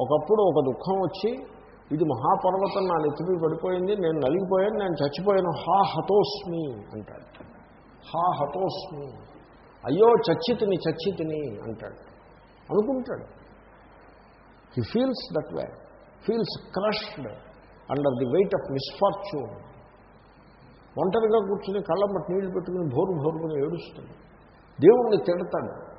ఒకప్పుడు ఒక దుఃఖం వచ్చి ఇది మహాపర్వతం నా నెత్తిపై పడిపోయింది నేను నలిగిపోయాను నేను చచ్చిపోయాను హా హతోస్మి అంటాడు. హా హతోస్మి. అయ్యో చచ్చితిని చచ్చితిని అంటాడు. అనుకుంటాడు. He feels that way feels crushed under the weight of misfortune ఒంటరిగా కూర్చుని కళ్ళమ్మటి నీళ్ళు పెట్టుకుని భోరు భోరుకుని ఏడుస్తుంది. దేవుణ్ణి తిడతాడు.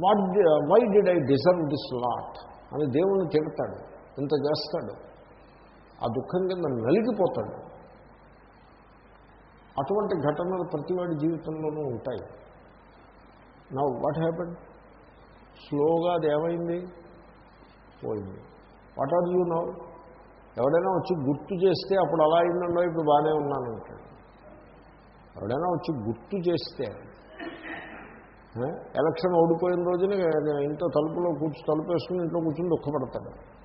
What why did I deserve this lot అని దేవుణ్ణి తిడతాడు. ఇంత చేస్తాడు. ఆ దుఃఖం కింద నలిగిపోతాడు. అటువంటి ఘటనలు ప్రతివాడి జీవితంలోనూ ఉంటాయి. నా వాట్ హ్యాపెన్ స్లోగా అది ఏమైంది? పోయింది. వాట్ ఆర్ యూ నౌ ఎవడైనా వచ్చి గుర్తు చేస్తే అప్పుడు అలా అయిందండో ఇప్పుడు బాగానే ఉన్నాను అంటాడు. ఎవడైనా వచ్చి గుర్తు చేస్తే ఎలక్షన్ ఓడిపోయిన రోజున ఇంట్లో తలుపులో కూర్చు తలుపు వేసుకుని ఇంట్లో కూర్చుని దుఃఖపడతాడు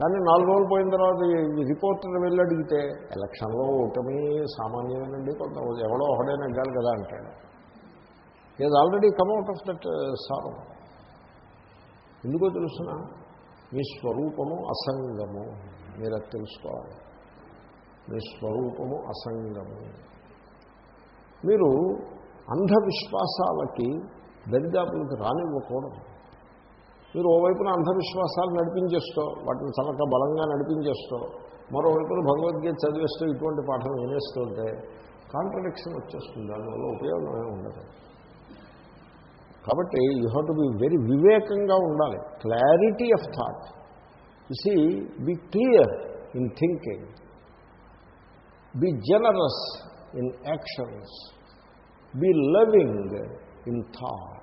కానీ నాలుగు రోజులు పోయిన తర్వాత ఈ రిపోర్టర్ వెళ్ళి అడిగితే ఎలక్షన్లో ఓటమి సామాన్యమేనండి కొంత ఎవడో ఒకడే నెగ్గాలి కదా అంటాడు. Is already come out of that సారం ఎందుకో తెలుసిన? మీ స్వరూపము అసంగము. మీరు అది తెలుసుకోవాలి. మీ స్వరూపము అసంగము. మీరు అంధవిశ్వాసాలకి దరిదాపులకు రానివ్వకూడదు. మీరు ఓవైపున అంధవిశ్వాసాలు నడిపించేస్తో వాటిని చలక బలంగా నడిపించేస్తో మరోవైపున భగవద్గీత చదివేస్తూ ఇటువంటి పాఠం వినేస్తుంటే కాంట్రడిక్షన్ వచ్చేస్తుంది దానివల్ల ఉపయోగమే ఉండదు. కాబట్టి you have to be very వివేకంగా ఉండాలి. Clarity of thought. See see be clear in thinking. Be generous in actions. Be loving in thought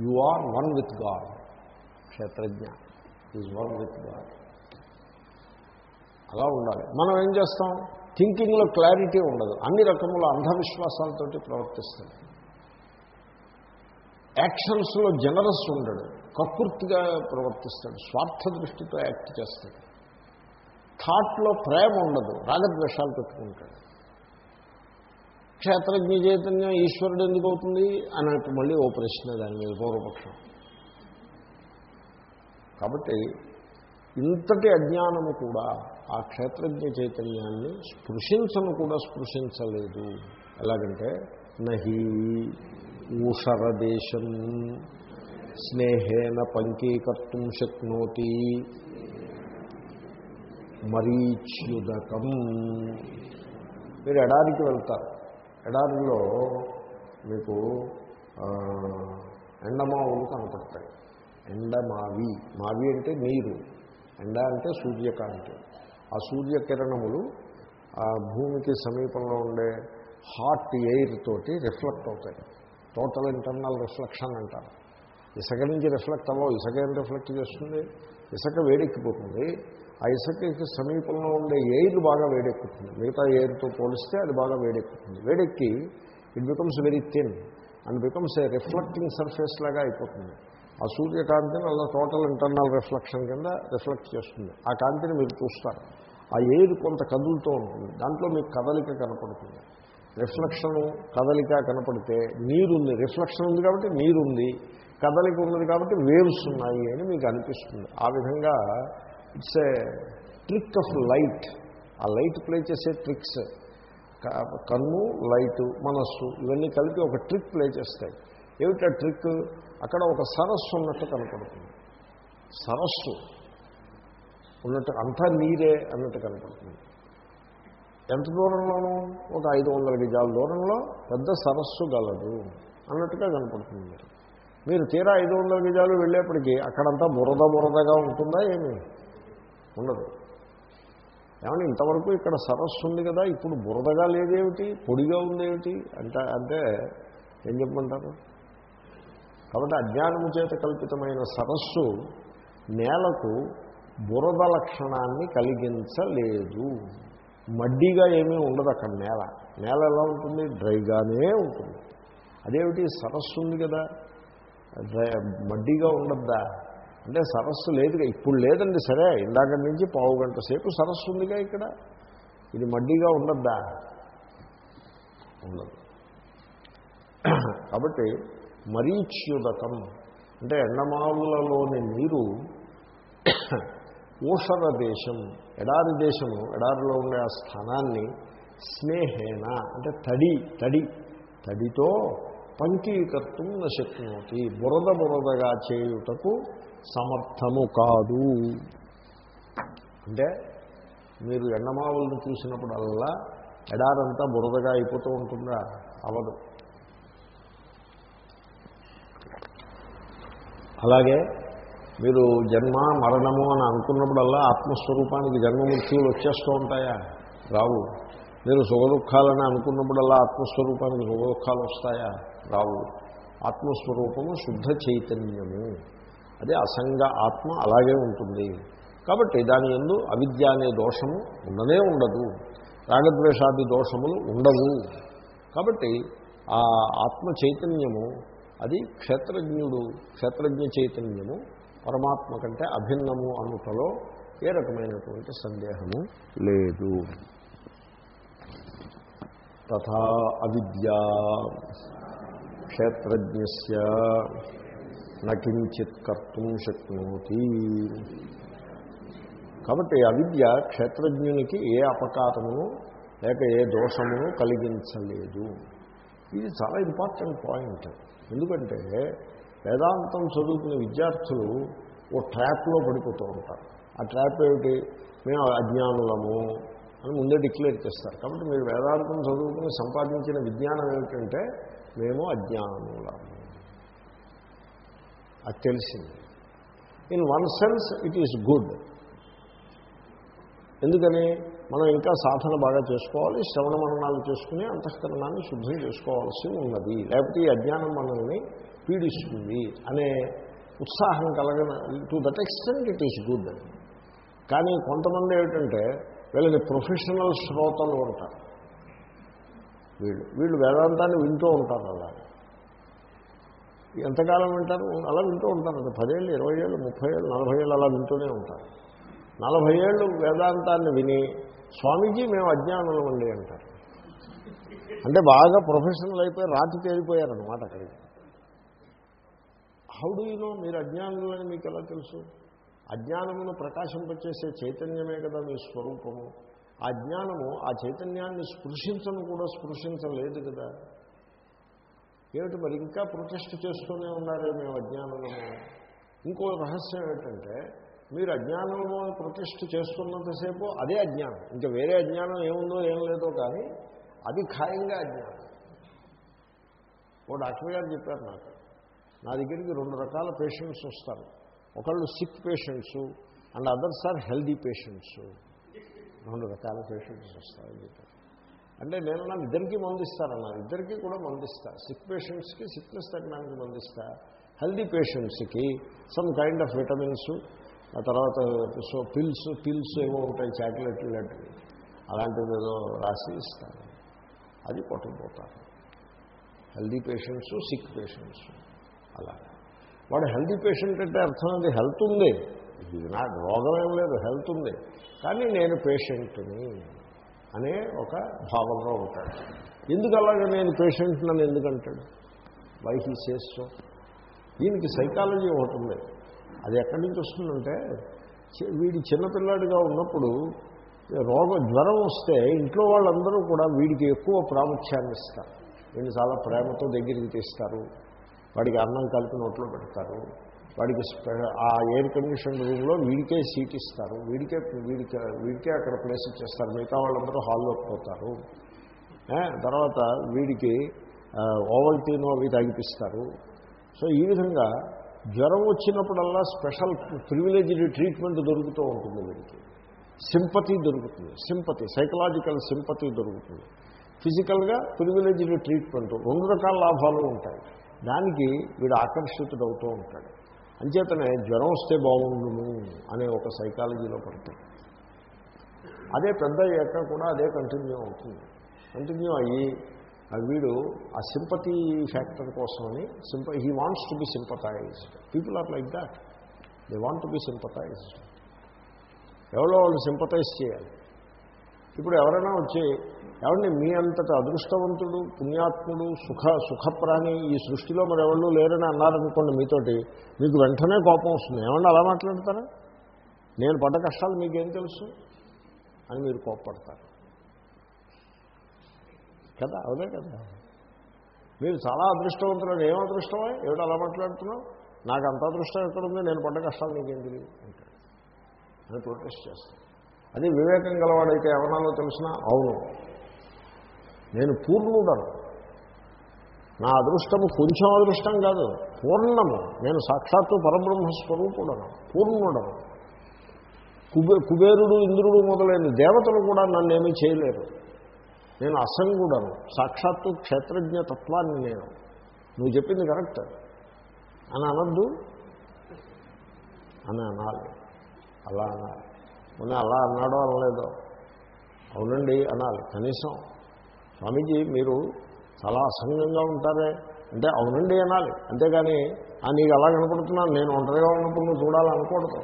you are one with God క్షేత్రజ్ఞ ఈజ్ వన్ విత్ గాడ్ అలా ఉండాలి. మనం ఏం చేస్తాం? థింకింగ్లో clarity ఉండదు. అన్ని రకముల అంధవిశ్వాసాలతోటి ప్రవర్తిస్తాం. యాక్షన్స్లో జనరస్ ఉండడు. కకృతిగా ప్రవర్తిస్తాడు. స్వార్థ దృష్టితో యాక్ట్ చేస్తాడు. థాట్లో ప్రేమ ఉండదు. రాగద్వేషాలు పెట్టుకుంటాడు. క్షేత్రజ్ఞ చైతన్యం ఈశ్వరుడు ఎందుకు అవుతుంది? అన్నట్టు మళ్ళీ ఓ ప్రశ్న దాని మీద పూర్వపక్షం. కాబట్టి ఇంతటి అజ్ఞానము కూడా ఆ క్షేత్రజ్ఞ చైతన్యాన్ని స్పృశించను కూడా స్పృశించలేదు. ఎలాగంటే నహి ఊషరదేశం స్నేహేన పంకీకర్తం శక్నోతి మరీచ్యుదకం. మీరు ఎడారికి వెళ్తారు. ఎడారిలో మీకు ఎండమావులు కనపడతాయి. ఎండమావి మావి అంటే నీరు. ఎండ అంటే సూర్యకాంతి. ఆ సూర్యకిరణములు ఆ భూమికి సమీపంలో ఉండే హాట్ ఎయిర్ తోటి రిఫ్లెక్ట్ అవుతాయి. టోటల్ ఇంటర్నల్ రిఫ్లెక్షన్ అంటారు. ఇసుక నుంచి రిఫ్లెక్ట్ అవ్వవు. ఇసుక ఏం రిఫ్లెక్ట్ చేస్తుంది? ఇసుక వేడెక్కిపోతుంది. ఆ ఇసుకకి సమీపంలో ఉండే ఎయిర్ బాగా వేడెక్కుతుంది. మిగతా ఎయిర్తో పోలిస్తే అది బాగా వేడెక్కుతుంది. వేడెక్కి it becomes very thin and becomes a reflecting surface లాగా అయిపోతుంది. ఆ సూర్యకాంతిని అలా టోటల్ ఇంటర్నల్ రిఫ్లెక్షన్ కింద రిఫ్లెక్ట్ చేస్తుంది. ఆ కాంతిని మీరు చూస్తారు. ఆ ఎయిర్ కొంత కదులుతూ ఉంటుంది. దాంట్లో మీకు కదలిక కనపడుతుంది. రిఫ్లెక్షన్ కదలిక కనపడితే నీరుంది. రిఫ్లెక్షన్ ఉంది కాబట్టి నీరుంది. కదలిక ఉన్నది కాబట్టి వేవ్స్ ఉన్నాయి అని మీకు అనిపిస్తుంది. ఆ విధంగా it's a trick of light. ఆ లైట్ ప్లే చేసే ట్రిక్స్ కన్ను లైటు మనస్సు ఇవన్నీ కలిపి ఒక ట్రిక్ ప్లే చేస్తాయి. ఏమిటా ట్రిక్? అక్కడ ఒక సరస్సు ఉన్నట్టు కనపడుతుంది. సరస్సు ఉన్నట్టు అంతా నీరే అన్నట్టు కనపడుతుంది. ఎంత దూరంలోనూ? ఒక ఐదు వందల గజాల దూరంలో పెద్ద సరస్సు గలదు అన్నట్టుగా కనపడుతుంది. మీరు మీరు తీరా ఐదు వందల గజాలు వెళ్ళేప్పటికీ అక్కడంతా బురద బురదగా ఉంటుందా ఏమి? ఉండదు. ఏమన్నా ఇంతవరకు ఇక్కడ సరస్సు ఉంది కదా ఇప్పుడు బురదగా లేదేమిటి? పొడిగా ఉందేమిటి? అంటే అంటే ఏం చెప్పమంటారు? కాబట్టి అజ్ఞానము చేత కల్పితమైన సరస్సు నేలకు బురద లక్షణాన్ని కలిగించలేదు. మడ్డిగా ఏమీ ఉండదు అక్కడ నేల. నేల ఎలా ఉంటుంది? డ్రైగానే ఉంటుంది. అదేమిటి? సరస్సు ఉంది కదా. మడ్డిగా ఉండద్దా? అంటే సరస్సు లేదుగా ఇప్పుడు లేదండి సరే ఇందాక నుంచి పావు గంట సేపు సరస్సు ఉందిగా ఇక్కడ. ఇది మడ్డిగా ఉండద్దా ఉండదు కాబట్టి మరీచ్యుదకం అంటే ఎండమావులలోని నీరు ఊషర దేశం ఎడారి దేశము ఎడారిలో ఉండే ఆ స్థానాన్ని స్నేహేన అంటే తడి తడి తడితో పంకీకర్తం నశక్నోతి బురద బురదగా చేయుటకు సమర్థము కాదు. అంటే మీరు ఎండమావులను చూసినప్పుడల్లా ఎడారంతా బురదగా అయిపోతూ ఉంటుందా? అవదు అలాగే మీరు జన్మ మరణము అని అనుకున్నప్పుడల్లా ఆత్మస్వరూపానికి జన్మమృత్యువులు వచ్చేస్తూ ఉంటాయా? రావు. మీరు సుఖదుఖాలని అనుకున్నప్పుడల్లా ఆత్మస్వరూపానికి సుఖదుఖాలు వస్తాయా? రావు. ఆత్మస్వరూపము శుద్ధ చైతన్యము. అదే అసంగ ఆత్మ అలాగే ఉంటుంది. కాబట్టి దాని ఎందు అవిద్య అనే దోషము ఉండనే ఉండదు. రాగద్వేషాది దోషములు ఉండవు. కాబట్టి ఆ ఆత్మ చైతన్యము అది క్షేత్రజ్ఞుడు క్షేత్రజ్ఞ చైతన్యము పరమాత్మ కంటే అభిన్నము అనుటలో ఏ రకమైనటువంటి సందేహము లేదు. తథా అవిద్యా క్షేత్రజ్ఞ నకించిత్ కర్తం శక్నోతి. కాబట్టి అవిద్య క్షేత్రజ్ఞునికి ఏ అపకారమును లేక ఏ దోషమును కలిగించలేదు. ఇది చాలా ఇంపార్టెంట్ పాయింట్. ఎందుకంటే వేదాంతం చదువుకునే విద్యార్థులు ఓ ట్రాప్లో పడిపోతూ ఉంటారు. ఆ ట్రాప్ ఏమిటి? మేము అజ్ఞానులము అని ముందే డిక్లేర్ చేస్తారు. కాబట్టి మీరు వేదాంతం చదువుకుని సంపాదించిన విజ్ఞానం ఏమిటంటే మేము అజ్ఞానులము. అది తెలిసింది. In one sense it is good ఎందుకని? మనం ఇంకా సాధన బాగా చేసుకోవాలి శ్రవణ మరణాలు చేసుకుని అంతఃకరణాన్ని శుద్ధం చేసుకోవాల్సి ఉన్నది. లేకపోతే ఈ అజ్ఞానం మనల్ని పీడిస్తుంది అనే ఉత్సాహం కలగన to that extent it is good కానీ కొంతమంది ఏమిటంటే వీళ్ళని ప్రొఫెషనల్ శ్రోతలు ఉంటారు వీళ్ళు వీళ్ళు వేదాంతాన్ని వింటూ ఉంటారు అలా. ఎంతకాలం వింటారు? అలా వింటూ ఉంటారు. అది పదేళ్ళు ఇరవై ఏళ్ళు ముప్పై ఏళ్ళు నలభై ఏళ్ళు అలా వింటూనే ఉంటారు. నలభై ఏళ్ళు వేదాంతాన్ని విని స్వామీజీ మేము అజ్ఞానులం అండి అంటారు. అంటే బాగా ప్రొఫెషనల్ అయిపోయి రాతి తేలిపోయారనమాట అక్కడికి. హౌ డూ నో మీరు అజ్ఞానులని మీకు ఎలా తెలుసు? అజ్ఞానమును ప్రకాశింపచేసే చైతన్యమే కదా మీ స్వరూపము. ఆ జ్ఞానము ఆ చైతన్యాన్ని స్పృశించను కూడా స్పృశించలేదు కదా. ఏమిటి మరి? ఇంకా ప్రొటెస్ట్ చేస్తూనే ఉన్నారే మేము అజ్ఞానంలో. ఇంకో రహస్యం ఏమిటంటే మీరు అజ్ఞానము ప్రొటెస్ట్ చేస్తున్నంతసేపు అదే అజ్ఞానం. ఇంకా వేరే అజ్ఞానం ఏముందో ఏం లేదో కానీ అది ఖాయంగా అజ్ఞానం. ఓ డాక్టర్ గారు చెప్పారు నాకు నా దగ్గరికి రెండు రకాల పేషెంట్స్ వస్తారు. ఒకళ్ళు sick patients and others are healthy patients రెండు రకాల పేషెంట్స్ వస్తారని చెప్పారు. అంటే నేను నా ఇద్దరికీ మందిస్తానన్నా ఇద్దరికీ కూడా మందిస్తా. సిక్ పేషెంట్స్కి సిక్నెస్ తగ్గడానికి మందిస్తా. హెల్దీ పేషెంట్స్కి సమ్ కైండ్ ఆఫ్ విటమిన్స్ ఆ తర్వాత సో పిల్స్ పిల్స్ ఏమో ఉంటాయి చాక్లెట్లు లాంటివి. అలాంటివి ఏదో రాసి ఇస్తాను. అది కొట్టుకుపోతాను హెల్దీ పేషెంట్స్ సిక్ పేషెంట్స్ అలా. వాడు హెల్దీ పేషెంట్ అంటే అర్థం అది హెల్త్ ఉంది. ఇది నాకు రోగం ఏం లేదు హెల్త్ ఉంది. కానీ నేను పేషెంట్ని అనే ఒక భావంలో ఉంటాడు. ఎందుకు అలాగే నేను పేషెంట్ నన్ను ఎందుకంటాడు? వై హీ సేస్ దీనికి సైకాలజీ ఒకటి ఉంది. అది ఎక్కడి నుంచి వస్తుందంటే వీడి చిన్నపిల్లాడిగా ఉన్నప్పుడు రోగం జ్వరం వస్తే ఇంట్లో వాళ్ళందరూ కూడా వీడికి ఎక్కువ ప్రాముఖ్యాన్ని ఇస్తారు. వీడిని చాలా ప్రేమతో దగ్గరికి తీస్తారు. వాడికి అన్నం కలిపి నోట్లో పెడతారు. వాడికి ఆ ఎయిర్ కండిషన్ రూమ్లో వీడికే సీట్ ఇస్తారు. వీడికే వీడికే వీడికే అక్కడ ప్లేస్ ఇచ్చేస్తారు. మిగతా వాళ్ళందరూ హాల్లోకి పోతారు. తర్వాత వీడికి ఓవల్టీనో అవి తాగిపిస్తారు. సో ఈ విధంగా జ్వరం వచ్చినప్పుడల్లా స్పెషల్ ప్రివిలేజ్డ్ ట్రీట్మెంట్ దొరుకుతూ ఉంటుంది వీడికి. సింపతి దొరుకుతుంది. సింపతి సైకలాజికల్ సింపతి దొరుకుతుంది. ఫిజికల్గా ప్రివిలేజ్డ్ ట్రీట్మెంట్ రెండు రకాల లాభాలు ఉంటాయి. దానికి వీడు ఆకర్షితుడవుతూ ఉంటాడు. అంచేతనే జ్వరం వస్తే బాగుండును అనే ఒక సైకాలజీలో పడుతుంది అదే పెద్ద అయ్యాక కూడా అదే కంటిన్యూ అవుతుంది. కంటిన్యూ అయ్యి ఆ వీడు ఆ సింపతి ఫ్యాక్టర్ కోసమని sym he wants to be sympathised. People are like that. They want to be sympathised. ఎవరో వాళ్ళు సింపతైజ్ చేయాలి. ఇప్పుడు ఎవరైనా వచ్చి ఏమండి మీ అంతటి అదృష్టవంతుడు పుణ్యాత్ముడు సుఖ సుఖప్రాణి ఈ సృష్టిలో మరి ఎవరు లేరని అన్నారనుకోండి మీతోటి మీకు వెంటనే కోపం వస్తుంది. ఏమన్నా అలా మాట్లాడతారా? నేను పడ్డ కష్టాలు మీకేం తెలుసు? అని మీరు కోప్పడతారు. కదా? అవునే కదా? మీరు చాలా అదృష్టవంతులు ఏం అదృష్టమా? ఏమిటి అలా మాట్లాడుతున్నావు? నాకు అంత అదృష్టం ఎక్కడుంది? నేను పడ్డ కష్టాలు నీకేం తెలియదు. అంటాడు అని ప్రొటెస్ట్ చేస్తాను అది వివేకం గలవాడైతే ఎవరినాలో తెలిసినా అవును. నేను పూర్ణుడను. నా అదృష్టము కొంచెం అదృష్టం కాదు పూర్ణము. నేను సాక్షాత్తు పరబ్రహ్మ స్వరూపుడను పూర్ణుడను. కుబే కుబేరుడు ఇంద్రుడు మొదలైన దేవతలు కూడా నన్నేమీ చేయలేరు. నేను అసంగుడను సాక్షాత్తు క్షేత్రజ్ఞ తత్వాన్ని నేను. నువ్వు చెప్పింది కరెక్ట్. అని అనద్దు. అని అనాలి. అలా అనాలి. మొన్న అలా అన్నాడో అనలేదో. అవునండి అనాలి. కనీసం స్వామీజీ మీరు చాలా అసంగంగా ఉంటారే. అంటే అవునండి అనాలి. అంతేగాని "ఆ, నీకు అలా కనపడుతున్నాను నేను ఒంటరిగా ఉన్నప్పుడు నువ్వు చూడాలనుకూడదు.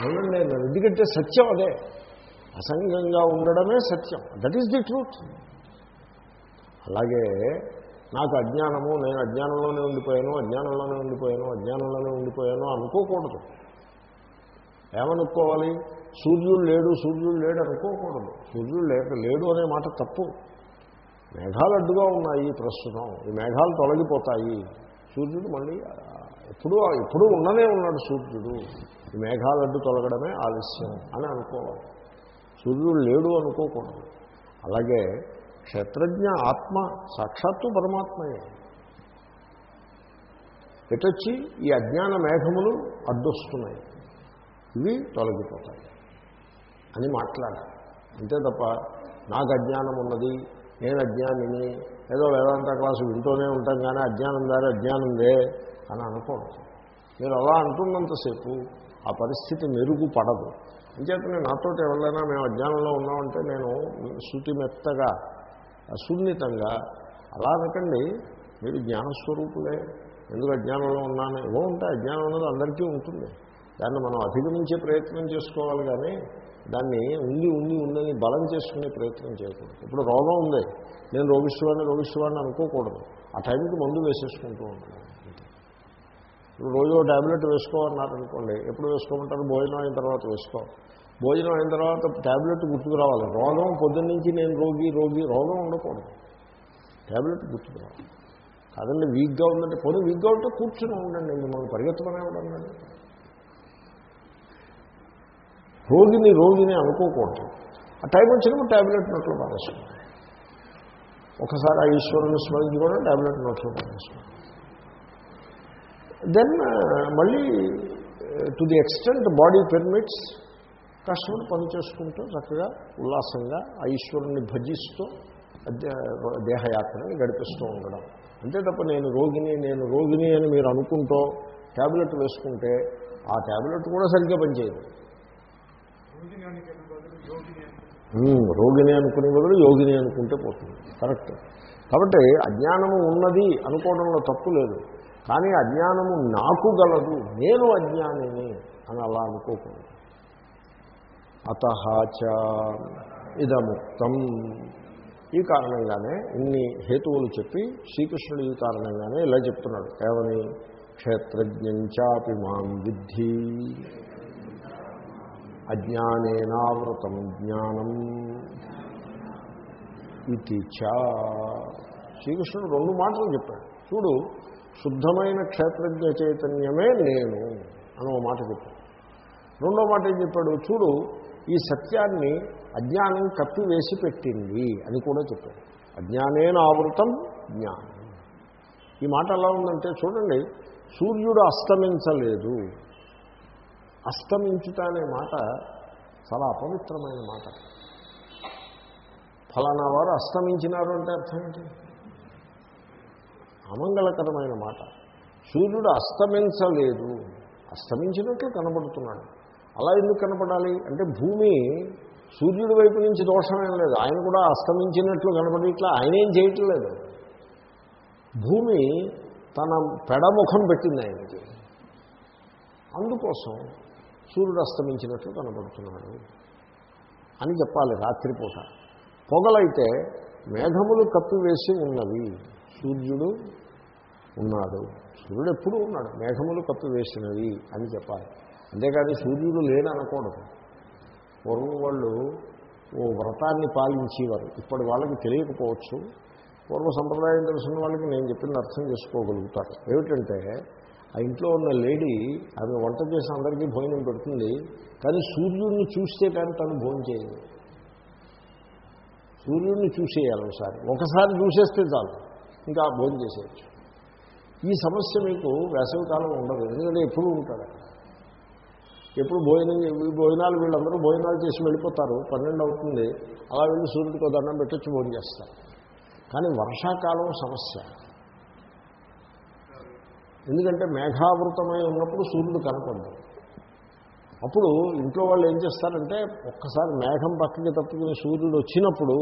అవునండి ఎందుకంటే సత్యం అదే. అసంగంగా ఉండడమే సత్యం. దట్ ఈస్ ది ట్రూత్ అలాగే నాకు అజ్ఞానము నేను అజ్ఞానంలోనే ఉండిపోయాను అజ్ఞానంలోనే ఉండిపోయాను అజ్ఞానంలోనే ఉండిపోయాను అనుకోకూడదు. ఏమనుకోవాలి? సూర్యుడు లేడు సూర్యుడు లేడు అనుకోకూడదు. సూర్యుడు లేక లేడు అనే మాట తప్పు. మేఘాలు అడ్డుగా ఉన్నాయి ప్రస్తుతం. ఈ మేఘాలు తొలగిపోతాయి. సూర్యుడు మళ్ళీ ఎప్పుడూ ఎప్పుడూ ఉండనే ఉన్నాడు సూర్యుడు. ఈ మేఘాలు అడ్డు తొలగడమే ఆలస్యం అని అనుకోవాలి. సూర్యుడు లేడు అనుకోకూడదు. అలాగే క్షేత్రజ్ఞ ఆత్మ సాక్షాత్తు పరమాత్మయే. ఎటొచ్చి? ఈ అజ్ఞాన మేఘములు అడ్డొస్తున్నాయి. ఇవి తొలగిపోతాయి అని మాట్లాడాలి అంతే తప్ప నాకు అజ్ఞానం ఉన్నది నేను అజ్ఞానిని ఏదో వేదాంత క్లాసు వింటూనే ఉంటాం కానీ అజ్ఞానం దారి అజ్ఞానందే అని అనుకోవచ్చు మీరు అలా అంటున్నంతసేపు ఆ పరిస్థితి మెరుగుపడదు. అంచేతనే నాతోటి ఎవరైనా మేము అజ్ఞానంలో ఉన్నామంటే నేను శృతిమెత్తగా సున్నితంగా అలా అనకండి. మీరు జ్ఞానస్వరూపులే. ఎందుకు అజ్ఞానంలో ఉన్నాను? ఏవో ఉంటే అజ్ఞానం ఉన్నది అందరికీ ఉంటుంది. దాన్ని మనం అధిగమించే ప్రయత్నం చేసుకోవాలి కానీ దాన్ని ఉండి ఉండి ఉందని బలం చేసుకునే ప్రయత్నం చేయకూడదు. ఇప్పుడు రోగం ఉంది. నేను రోగిష్టివాడిని రోగిష్టివాడిని అనుకోకూడదు. ఆ టైంకి మందు వేసేసుకుంటూ ఉంటాను ఇప్పుడు రోజు ట్యాబ్లెట్ వేసుకోమన్నారనుకోండి ఎప్పుడు వేసుకోమంటారు? భోజనం అయిన తర్వాత వేసుకో. భోజనం అయిన తర్వాత ట్యాబ్లెట్ గుర్తుకు రావాలి. రోగం పొద్దున్న నుంచి నేను రోగి రోగి రోగం ఉండకూడదు. ట్యాబ్లెట్ గుర్తుకు రావాలి. కాదండి వీక్గా ఉందంటే పొద్దు వీక్గా ఉంటే కూర్చుని ఉండండి. మిమ్మల్ని పరిగెత్తమనే ఉండండి రోగిని రోగిని అనుకోకూడదు. ఆ టైం వచ్చినప్పుడు ట్యాబ్లెట్ నోట్లో పారేసుకోండి ఒకసారి ఆ ఈశ్వరుని స్మరించుకోవడం ట్యాబ్లెట్ నోట్లో పారేసుకోండి దెన్ మళ్ళీ to the extent body permits కష్టపడి పని చేసుకుంటూ చక్కగా ఉల్లాసంగా ఆ ఈశ్వరుణ్ణి భజిస్తూ దేహయాత్రని గడిపిస్తూ ఉండడం. అంతే తప్ప నేను రోగిని నేను రోగిని అని మీరు అనుకుంటూ ట్యాబ్లెట్ వేసుకుంటే ఆ ట్యాబ్లెట్ కూడా సరిగ్గా పనిచేయదు. రోగిని అనుకునే బదులు యోగిని అనుకుంటే పోతుంది. కరెక్ట్. కాబట్టి అజ్ఞానము ఉన్నది అనుకోవడంలో తప్పు లేదు. కానీ అజ్ఞానము నాకు గలదు నేను అజ్ఞానిని అని అలా అనుకోకూడదు. అత ఇదముక్తం. ఈ కారణంగానే ఇన్ని హేతువులు చెప్పి శ్రీకృష్ణుడు ఈ కారణంగానే ఇలా చెప్తున్నాడు. ఏమని క్షేత్రజ్ఞంచాపి మాం విద్ధి. అజ్ఞానేనావృతం జ్ఞానం. ఇది చా శ్రీకృష్ణుడు రెండు మాటలు చెప్పాడు. చూడు శుద్ధమైన క్షేత్రజ్ఞ చైతన్యమే నేను అని ఒక మాట చెప్పాడు. రెండో మాట ఏం చెప్పాడు? చూడు ఈ సత్యాన్ని అజ్ఞానం కప్పివేసి పెట్టింది అని కూడా చెప్పాడు. అజ్ఞానేన ఆవృతం జ్ఞానం. ఈ మాట ఎలా ఉందంటే చూడండి సూర్యుడు అస్తమించలేదు. అస్తమించుట అనే మాట చాలా అపవిత్రమైన మాట. ఫలానా వారు అస్తమించినారు అంటే అర్థం ఏంటి? అమంగళకరమైన మాట. సూర్యుడు అస్తమించలేదు. అస్తమించినట్లు కనబడుతున్నాడు. అలా ఎందుకు కనపడాలి? అంటే భూమి సూర్యుడి వైపు నుంచి దోషమేం లేదు. ఆయన కూడా అస్తమించినట్లు కనపడి ఇట్లా ఆయన ఏం చేయట్లేదు. భూమి తన పెడముఖం పెట్టింది ఆయనకి. అందుకోసం సూర్యుడు అస్తమించినట్లు కనబడుతున్నాడు అని చెప్పాలి రాత్రిపూట. పొగలైతే మేఘములు కప్పివేసి ఉన్నవి. సూర్యుడు ఉన్నాడు. సూర్యుడు ఎప్పుడూ ఉన్నాడు. మేఘములు కప్పివేసినవి అని చెప్పాలి. అంతేకాదు సూర్యుడు లేడనకూడదు పూర్వం వాళ్ళు ఓ వ్రతాన్ని పాలించేవారు. ఇప్పటి వాళ్ళకి తెలియకపోవచ్చు. పూర్వ సంప్రదాయం తెలిసిన వాళ్ళకి నేను చెప్పింది అర్థం చేసుకోగలుగుతారు ఏమిటంటే ఆ ఇంట్లో ఉన్న లేడీ ఆమె వంట చేసి అందరికీ భోజనం పెడుతుంది కానీ సూర్యుడిని చూస్తే కానీ తను భోజనం చేయదు. సూర్యుడిని చూసేయాలి ఒకసారి. ఒకసారి చూసేస్తే చాలు ఇంకా భోజనం చేసేయచ్చు. ఈ సమస్య మీకు వేసవికాలం ఉండదు ఎందుకంటే ఎప్పుడు ఉంటాడు ఎప్పుడు భోజనం భోజనాలు వీళ్ళందరూ భోజనాలు చేసి వెళ్ళిపోతారు పన్నెండు అవుతుంది అలా వెళ్ళి సూర్యుడికి దండం పెట్టొచ్చి భోజనం చేస్తారు. కానీ వర్షాకాలం సమస్య. ఎందుకంటే మేఘావృతమై ఉన్నప్పుడు సూర్యుడు కనపడదు అప్పుడు ఇంట్లో వాళ్ళు ఏం చేస్తారంటే ఒక్కసారి మేఘం పక్కకి తప్పుకుని సూర్యుడు వచ్చినప్పుడు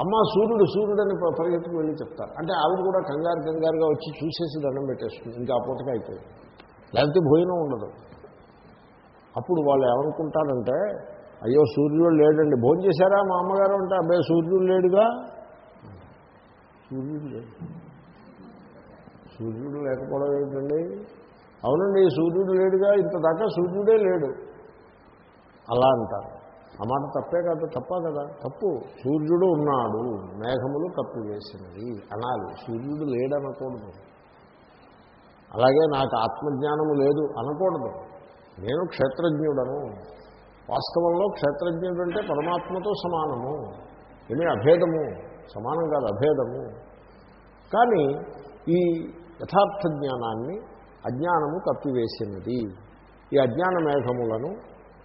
అమ్మ సూర్యుడు సూర్యుడు అని పరిగెత్తుకు వెళ్ళి చెప్తారు. అంటే ఆవిడ కూడా కంగారు కంగారుగా వచ్చి చూసేసి దండం పెట్టేస్తుంది. ఇంకా ఆ పూటగా అయిపోయింది. లేకపోతే భోజనం ఉండదు. అప్పుడు వాళ్ళు ఏమనుకుంటారంటే అయ్యో సూర్యుడు లేడండి. భోజనం చేశారా? మా అమ్మగారు అంటే అబ్బాయి సూర్యుడు లేడుగా. సూర్యుడు లేడు. సూర్యుడు లేకపోవడం ఏంటండి? అవునండి సూర్యుడు లేడుగా ఇంత దాకా సూర్యుడే లేడు. అలా అంటారు. ఆ మాట తప్పే కాదు తప్ప కదా? తప్పు. సూర్యుడు ఉన్నాడు మేఘములు కప్పివేసినవి అనాలి. సూర్యుడు లేడనకూడదు. అలాగే నాకు ఆత్మజ్ఞానము లేదు అనకూడదు. నేను క్షేత్రజ్ఞుడను. వాస్తవంలో క్షేత్రజ్ఞుడు అంటే పరమాత్మతో సమానము. ఇది అభేదము. సమానం కాదు అభేదము. కానీ ఈ యథార్థ జ్ఞానాన్ని అజ్ఞానము కప్పివేసినది. ఈ అజ్ఞాన మేఘములను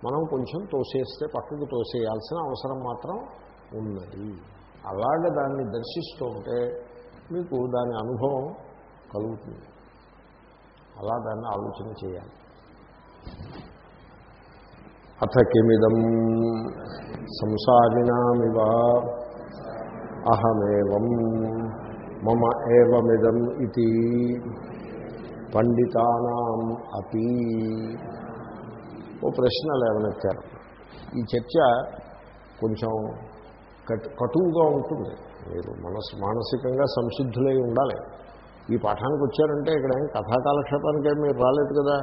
మనం కొంచెం తోసేస్తే పక్కకు తోసేయాల్సిన అవసరం మాత్రం ఉన్నది. అలాగే దాన్ని దర్శిస్తూ ఉంటే మీకు దాని అనుభవం కలుగుతుంది. అలా దాన్ని ఆలోచన చేయాలి. అథ కిమిదం అహమేవం మమ ఏవమిదం ఇది పండితానాం అపి. ఓ ప్రశ్న లేవనెత్తారు ఈ చర్చ కొంచెం కట్ కటువుగా ఉంటుంది. మీరు మనసు మానసికంగా సంసిద్ధులై ఉండాలి. ఈ పాఠానికి వచ్చారంటే ఇక్కడ ఏం కథాకాలక్షేపానికే మీరు రాలేదు కదా?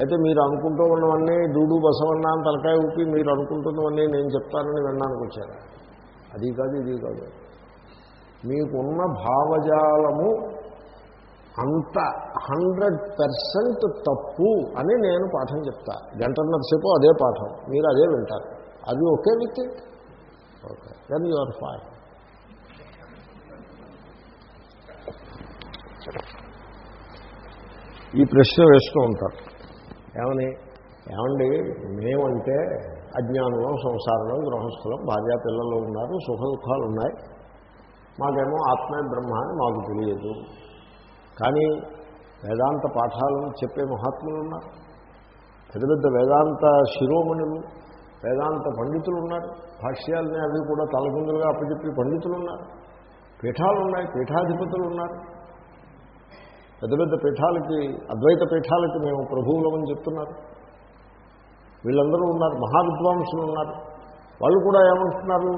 అయితే మీరు అనుకుంటూ ఉన్నవన్నీ డూడు బసవన్నా తలకాయ ఊపి మీరు అనుకుంటున్నవన్నీ నేను చెప్తానని వినడానికి వచ్చారు. అది కాదు ఇది కాదు. మీకున్న భావజాలము అంత హండ్రెడ్ పర్సెంట్ తప్పు అని నేను పాఠం చెప్తా. గంటన్నరసేపు అదే పాఠం. మీరు అదే వింటారు. అది okay with okay. Then you are fine ఈ ప్రశ్న వేస్తూ ఉంటారు. ఏమని? ఏమండి? మేమంటే అజ్ఞానంలో సంసారంలో గృహస్థులం భార్యా పిల్లలు ఉన్నారు సుఖ దుఃఖాలు ఉన్నాయి. మాకేమో ఆత్మే బ్రహ్మ అని మాకు తెలియదు. కానీ వేదాంత పాఠాలను చెప్పే మహాత్ములు ఉన్నారు. పెద్ద పెద్ద వేదాంత శిరోమణులు వేదాంత పండితులు ఉన్నారు. భాష్యాలని అవి కూడా తలకిందులుగా అప్పచెప్పి పండితులు ఉన్నారు. పీఠాలు ఉన్నాయి పీఠాధిపతులు ఉన్నారు. పెద్ద పెద్ద పీఠాలకి అద్వైత పీఠాలకి మేము ప్రభువులమని చెప్తున్నారు. వీళ్ళందరూ ఉన్నారు మహావిద్వాంసులు ఉన్నారు. వాళ్ళు కూడా ఏమంటున్నారు?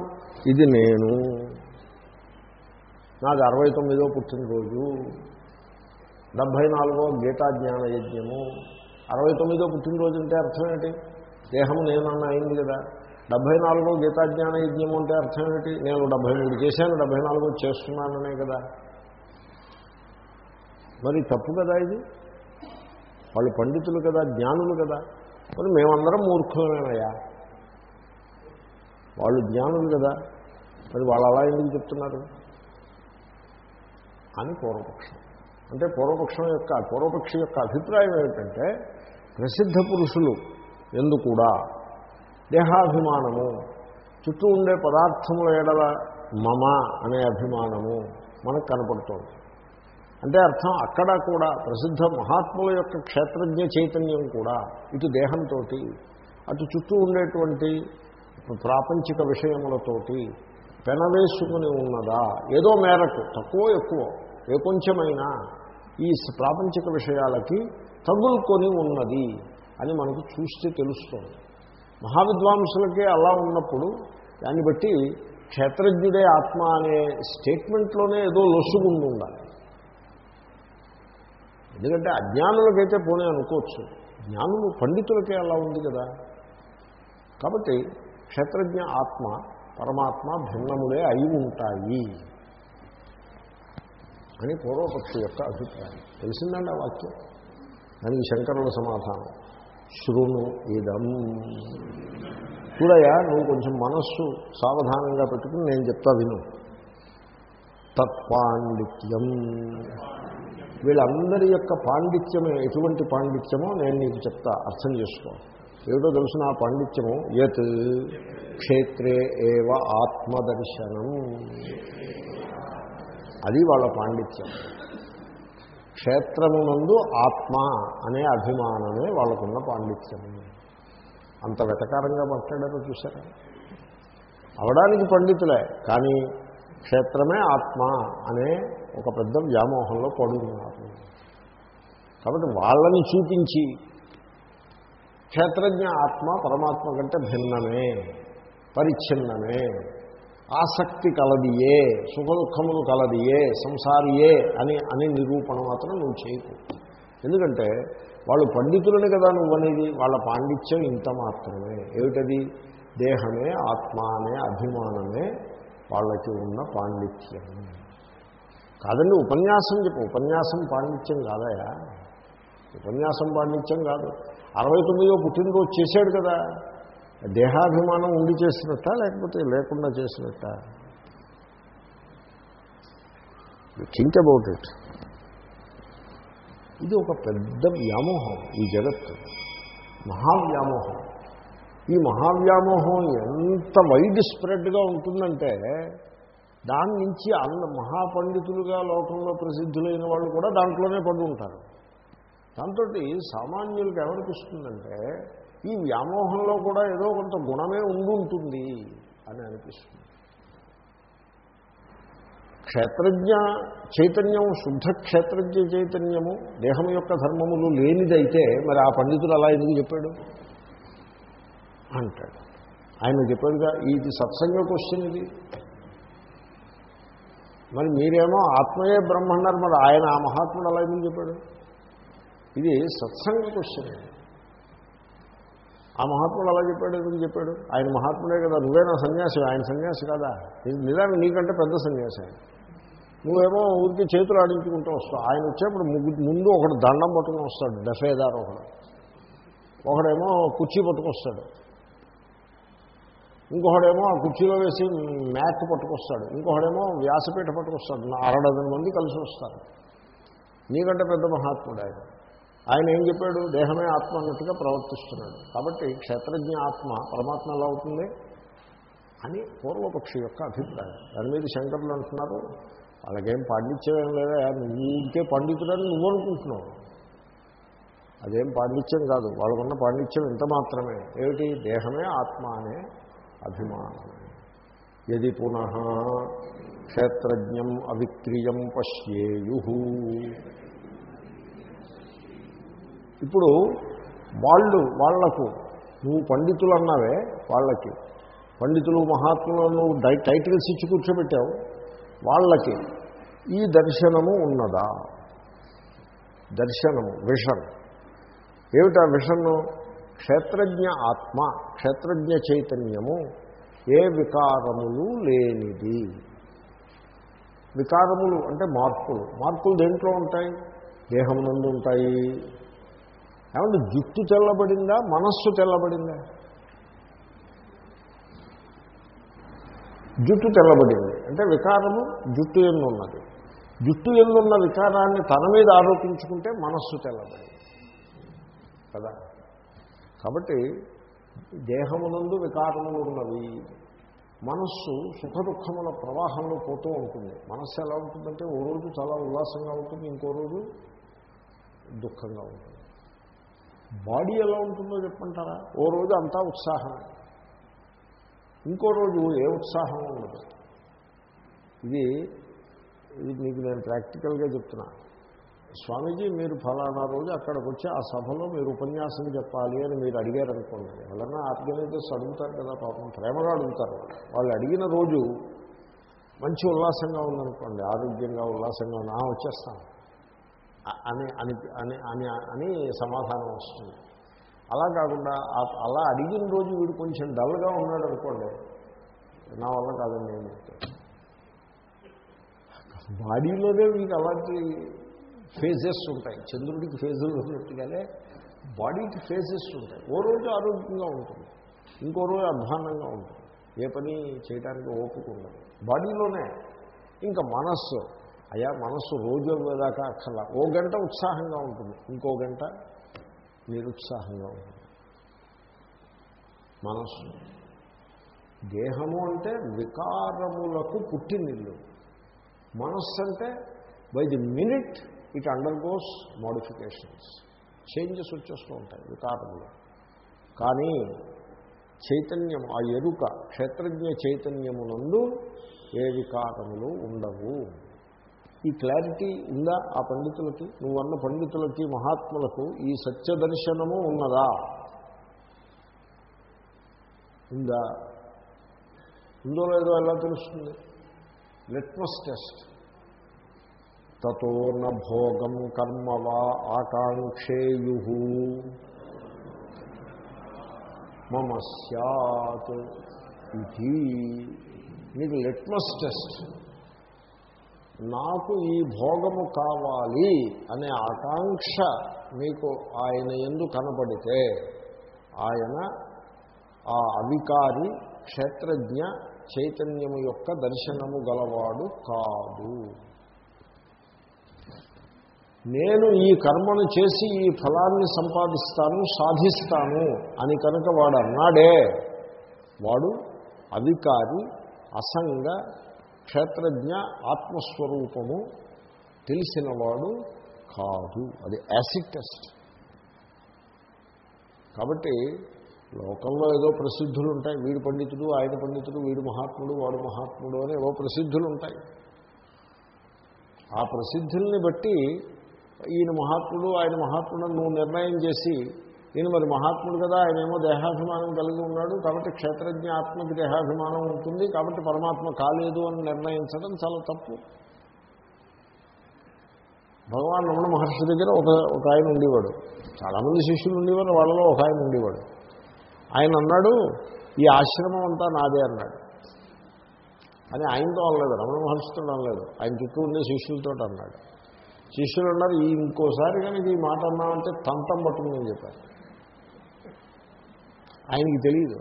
ఇది నేను నాది అరవై తొమ్మిదో పుట్టినరోజు డెబ్భై నాలుగో గీతాజ్ఞాన యజ్ఞము. అరవై తొమ్మిదో పుట్టినరోజు అంటే అర్థం ఏంటి? దేహం నేనన్న అయింది కదా. డెబ్భై నాలుగో గీతాజ్ఞాన యజ్ఞము అంటే అర్థం ఏంటి? నేను డెబ్భై మూడు చేశాను డెబ్భై నాలుగో చేస్తున్నాననే కదా. మరి తప్పు కదా ఇది? వాళ్ళు పండితులు కదా జ్ఞానులు కదా. మరి మేమందరం మూర్ఖులమేనయ్యా. వాళ్ళు జ్ఞానులు కదా. మరి వాళ్ళు అలా ఎందుకు చెప్తున్నారు? అని పూర్వపక్షం. అంటే పూర్వపక్షం యొక్క పూర్వపక్షి యొక్క అభిప్రాయం ఏమిటంటే ప్రసిద్ధ పురుషులు ఎందు కూడా దేహాభిమానము. చుట్టూ ఉండే పదార్థముల ఎడల మమ అనే అభిమానము మనకు కనపడుతోంది. అంటే అర్థం అక్కడ కూడా ప్రసిద్ధ మహాత్ముల యొక్క క్షేత్రజ్ఞ చైతన్యం కూడా ఇటు దేహంతో అటు చుట్టూ ఉండేటువంటి ప్రాపంచిక విషయములతోటి పెనవేసుకుని ఉన్నదా? ఏదో మేరకు తక్కువ ఎక్కువ. ఏ కొంచెమైనా ఈ ప్రాపంచిక విషయాలకి తగులుకొని ఉన్నది అని మనకు చూస్తే తెలుస్తుంది. మహావిద్వాంసులకే అలా ఉన్నప్పుడు దాన్ని బట్టి క్షేత్రజ్ఞుడే ఆత్మ అనే స్టేట్మెంట్లోనే ఏదో లొసుగుండి ఉండాలి ఎందుకంటే అజ్ఞానులకైతే పోనీ అనుకోవచ్చు. జ్ఞానులు పండితులకే అలా ఉంది కదా. కాబట్టి క్షేత్రజ్ఞ ఆత్మ పరమాత్మ భిన్నములే అయి ఉంటాయి. అని పూర్వపక్షి యొక్క అభిప్రాయం. తెలిసిందండి ఆ వాక్యం? దానికి శంకరుల సమాధానం. శృణు ఇదం. చూడయా నువ్వు కొంచెం మనస్సు సావధానంగా పెట్టుకుని నేను చెప్తా విను. తత్పాండిత్యం. వీళ్ళందరి యొక్క పాండిత్యమే ఎటువంటి పాండిత్యమో నేను నీకు చెప్తా అర్థం చేసుకో. ఏమిటో తెలుసిన ఆ పాండిత్యము? యత్ క్షేత్రే ఏవ ఆత్మదర్శనం. అది వాళ్ళ పాండిత్యం. క్షేత్రమునందు ఆత్మ అనే అభిమానమే వాళ్ళకున్న పాండిత్యము అంత వెటకారంగా మాట్లాడారో చూసారా అవడానికి పండితులే కానీ క్షేత్రమే ఆత్మ అనే ఒక పెద్ద వ్యామోహంలో పడుతున్నారు కాబట్టి వాళ్ళని చూపించి క్షేత్రజ్ఞ ఆత్మ పరమాత్మ కంటే భిన్నమే పరిచ్ఛిన్నమే. ఆసక్తి కలదియే సుఖ దుఃఖములు కలదియే సంసారియే అని అని నిరూపణ మాత్రం నువ్వు చేయకు. ఎందుకంటే వాళ్ళు పండితులని కదా నువ్వనేది వాళ్ళ పాండిత్యం ఇంత మాత్రమే. ఏమిటది? దేహమే ఆత్మ అనే అభిమానమే వాళ్ళకి ఉన్న పాండిత్యం కాదండి ఉపన్యాసం చెప్పు. ఉపన్యాసం పాండిత్యం కాదయా? ఉపన్యాసం పాండిత్యం కాదు. అరవై తొమ్మిదో పుట్టినరోజు చేశాడు కదా. దేహాభిమానం ఉండి చేసినట్ట లేకపోతే లేకుండా చేసినట్ట? థింక్ అబౌట్ ఇట్ ఇది ఒక పెద్ద వ్యామోహం ఈ జగత్తు. మహావ్యామోహం. ఈ మహావ్యామోహం ఎంత వైడ్ స్ప్రెడ్గా ఉంటుందంటే దాని నుంచి అన్న మహాపండితులుగా లోకంలో ప్రసిద్ధులైన వాళ్ళు కూడా దాంట్లోనే పడి ఉంటారు. దాంతో సామాన్యులకు ఏమనిపిస్తుందంటే ఈ వ్యామోహంలో కూడా ఏదో కొంత గుణమే ఉండి ఉంటుంది అని అనిపిస్తుంది. క్షేత్రజ్ఞ చైతన్యం శుద్ధ క్షేత్రజ్ఞ చైతన్యము దేహం యొక్క ధర్మములు లేనిదైతే మరి ఆ పండితుడు అలా ఎందుకు చెప్పాడు? అంటాడు. ఆయన చెప్పాడుగా ఇది సత్సంగ క్వశ్చన్ ఇది. మరి మీరేమో ఆత్మయే బ్రహ్మ అన్నారు మరి ఆయన ఆ మహాత్ముడు అలా ఎందుకు చెప్పాడు? ఇది సత్సంగ క్వశ్చన్ ఆ మహాత్ముడు అలా చెప్పాడు ఎందుకు చెప్పాడు? ఆయన మహాత్ముడే కదా నువ్వేనా సన్యాసి ఆయన సన్యాసి కదా. నిజానికి నీకంటే పెద్ద సన్యాసి ఆయన. నువ్వేమో ఊరికి చేతులు ఆడించుకుంటూ వస్తావు. ఆయన వచ్చేప్పుడు ముందు ఒకడు దండం పట్టుకుని వస్తాడు డఫేదార్ ఒకడు. ఒకడేమో కుర్చీ పట్టుకొస్తాడు. ఇంకొకడేమో ఆ కుర్చీలో వేసి మ్యాట్ పట్టుకొస్తాడు. ఇంకొకడేమో వ్యాసపీఠ పట్టుకొస్తాడు. అరడజన మంది కలిసి వస్తారు. నీకంటే పెద్ద మహాత్ముడు ఆయన. ఆయన ఏం చెప్పాడు? దేహమే ఆత్మ అన్నట్టుగా ప్రవర్తిస్తున్నాడు. కాబట్టి క్షేత్రజ్ఞ ఆత్మ పరమాత్మ ఎలా అవుతుంది? అని పూర్వపక్షి యొక్క అభిప్రాయం. దాని మీద శంకరులు అంటున్నారు వాళ్ళకేం పాండిత్యం ఏం లేదా నువ్వుకే పండితుడని నువ్వు అనుకుంటున్నావు. అదేం పాండిత్యం కాదు వాళ్ళకున్న పాండిత్యం ఇంత మాత్రమే. ఏమిటి? దేహమే ఆత్మ అనే అభిమానం. ఎది పునః క్షేత్రజ్ఞం అవిక్రియం పశ్యేయు. ఇప్పుడు వాళ్ళు వాళ్ళకు నువ్వు పండితులు అన్నావే వాళ్ళకి. పండితులు మహాత్ములను డై టైటిల్స్ ఇచ్చి కూర్చోబెట్టావు. వాళ్ళకి ఈ దర్శనము ఉన్నదా? దర్శనము విషన్. ఏమిటా విషన్ను క్షేత్రజ్ఞ ఆత్మ క్షేత్రజ్ఞ చైతన్యము ఏ వికారములు లేనిది. వికారములు అంటే మార్పులు. మార్పులు దేంట్లో ఉంటాయి? దేహమునందు ఉంటాయి. ఏమంటే జుట్టు తెల్లబడిందా మనస్సు తెల్లబడిందా? జుట్టు తెల్లబడింది. అంటే వికారము జుట్టు ఎందున్నది? జుట్టు ఎందున్న వికారాన్ని తన మీద ఆరోపించుకుంటే మనస్సు తెల్లబడింది. కదా? కాబట్టి దేహమునందు వికారములు ఉన్నవి. మనస్సు సుఖ దుఃఖముల ప్రవాహంలో పోతూ ఉంటుంది. మనస్సు ఎలా ఉంటుందంటే ఓ రోజు చాలా ఉల్లాసంగా ఉంటుంది ఇంకో రోజు దుఃఖంగా ఉంటుంది. బాడీ ఎలా ఉంటుందో చెప్పంటారా? ఓ రోజు అంతా ఉత్సాహమే ఇంకో రోజు ఏ ఉత్సాహం ఉండదు. ఇది ఇది మీకు నేను ప్రాక్టికల్గా చెప్తున్నా. స్వామీజీ మీరు ఫలానా రోజు అక్కడికి వచ్చి ఆ సభలో మీరు ఉపన్యాసం చెప్పాలి అని మీరు అడిగారు అనుకోండి ఎవరన్నా ఆర్గనైజర్స్ అడుగుతారు కదా పాపం ప్రేమగా అడుగుతారు. వాళ్ళు. అడిగిన రోజు మంచి ఉల్లాసంగా ఉందనుకోండి ఆరోగ్యంగా ఉల్లాసంగా ఉన్నా వచ్చేస్తాను. అని అని అని అని అని సమాధానం వస్తుంది. అలా కాకుండా అలా అడిగిన రోజు వీడు కొంచెం డల్గా ఉన్నాడు అనుకోండి నా వల్ల కాదండి నేను బాడీలోనే మీకు అలాంటి ఫేజెస్ ఉంటాయి. చంద్రుడికి ఫేజులు ఉన్నట్టుగానే బాడీకి ఫేజెస్ ఉంటాయి. ఓ రోజు ఆరోగ్యంగా ఉంటుంది ఇంకో రోజు అధ్వానంగా ఉంటుంది. ఏ పని చేయడానికి ఓపిక ఉండదు. బాడీలోనే ఇంకా మనస్సు అయా మనస్సు రోజు దాకా అక్కర్లా. ఓ గంట ఉత్సాహంగా ఉంటుంది. ఇంకో గంట నిరుత్సాహంగా ఉంటుంది. మనస్సు దేహము అంటే వికారములకు పుట్టినిల్లు మనస్సు అంటే by the minute it undergoes modifications changes వచ్చేస్తూ ఉంటాయి వికారములు. కానీ చైతన్యం ఆ ఎరుక క్షేత్రజ్ఞ చైతన్యమునందు ఏ వికారములు ఉండవు. ఈ క్లారిటీ ఉందా ఆ పండితులకి? నువ్వన్న పండితులకి మహాత్ములకు ఈ సత్య దర్శనము ఉన్నదా? ఉందా? ఉందో లేదో ఎలా తెలుస్తుంది? Litmus test. తతో భోగం కర్మవా ఆకాంక్షేయు. మమ సత్ ఇది మీకు లిట్మస్ టెస్ట్. నాకు ఈ భోగము కావాలి అనే ఆకాంక్ష మీకు ఆయన ఎందు కనబడితే ఆయన ఆ అవికారి క్షేత్రజ్ఞ చైతన్యము యొక్క దర్శనము గలవాడు కాదు. నేను ఈ కర్మను చేసి ఈ ఫలాన్ని సంపాదిస్తాను సాధిస్తాను అని కనుక వాడు అన్నాడే వాడు అవికారి అసంగ క్షేత్రజ్ఞ ఆత్మస్వరూపము తెలిసినవాడు కాదు. అది యాసిడ్ టెస్ట్. కాబట్టి లోకంలో ఏదో ప్రసిద్ధులు ఉంటాయి వీడు పండితుడు ఆయన పండితుడు వీడు మహాత్ముడు వాడు మహాత్ముడు అని ఏవో ప్రసిద్ధులు ఉంటాయి ఆ ప్రసిద్ధుల్ని బట్టి ఈయన మహాత్ముడు ఆయన మహాత్ముడు నువ్వు నిర్ణయం చేసి ఈయన మరి మహాత్ముడు కదా ఆయనేమో దేహాభిమానం కలిగి ఉన్నాడు. కాబట్టి క్షేత్రజ్ఞ ఆత్మకి దేహాభిమానం ఉంటుంది. కాబట్టి పరమాత్మ కాలేదు అని నిర్ణయించడం చాలా తప్పు. భగవాన్ రమణ మహర్షి దగ్గర ఒక ఒక ఆయన ఉండేవాడు. చాలామంది శిష్యులు ఉండేవారు వాళ్ళలో ఒక ఆయన ఉండేవాడు. ఆయన అన్నాడు ఈ ఆశ్రమం అంతా నాదే అన్నాడు. అని ఆయనతో అనలేదు రమణ మహర్షితో అనలేదు. ఆయన చుట్టూ ఉండే శిష్యులతో అన్నాడు. శిష్యులు అన్నారు ఈ ఇంకోసారి కనుక ఈ మాట అన్నామంటే తంతం పట్టుకుందని చెప్పారు. ఆయనకి తెలియదు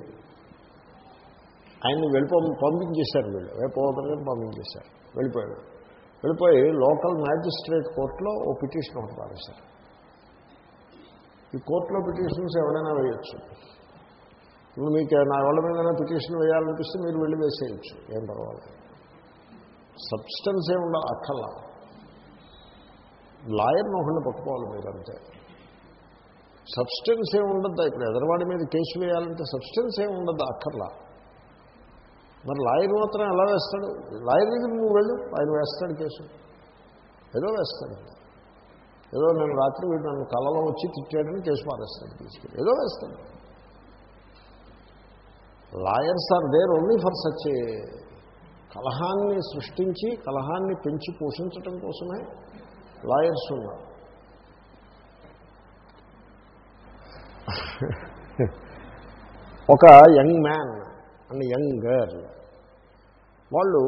ఆయన్ని వెళ్ళిపో పంపించేశారు వీళ్ళు. వెళ్ళిపోవద్దని పంపించేశారు. వెళ్ళిపోయాడు. వెళ్ళిపోయి లోకల్ మ్యాజిస్ట్రేట్ కోర్టులో ఓ పిటిషన్ ఒకటి పారేశారు ఈ కోర్టులో పిటిషన్స్ ఎవరైనా వేయచ్చు. ఇప్పుడు మీకు నా వాళ్ళ మీద పిటిషన్ వేయాలనిపిస్తే మీరు వెళ్ళి వేసేయచ్చు. ఏం పర్వాలేదు. సబ్స్టెన్స్ ఏమి అక్కర్లా. లాయర్ని ఒకళ్ళు పట్టుకోవాలి మీరు అంతే సబ్స్టెన్స్ ఏమి ఉండద్దా? ఇప్పుడు ఎదరవాడి మీద కేసు వేయాలంటే సబ్స్టెన్స్ ఏమి ఉండద్దా? అక్కర్లా. మరి లాయర్ మాత్రం ఎలా వేస్తాడు? లాయర్ దగ్గర నువ్వు వెళ్ళు. ఆయన వేస్తాడు కేసు. ఏదో వేస్తాడు. ఏదో నేను రాత్రి వీడు నన్ను కళలో వచ్చి తిట్టాడని కేసు మారేస్తాడు తీసుకెళ్ళి ఏదో వేస్తాడు. Lawyers are there only for such కలహాన్ని సృష్టించి కలహాన్ని పెంచి పోషించటం కోసమే లాయర్స్ ఉన్నారు. ఒక young man and young girl. వాళ్ళు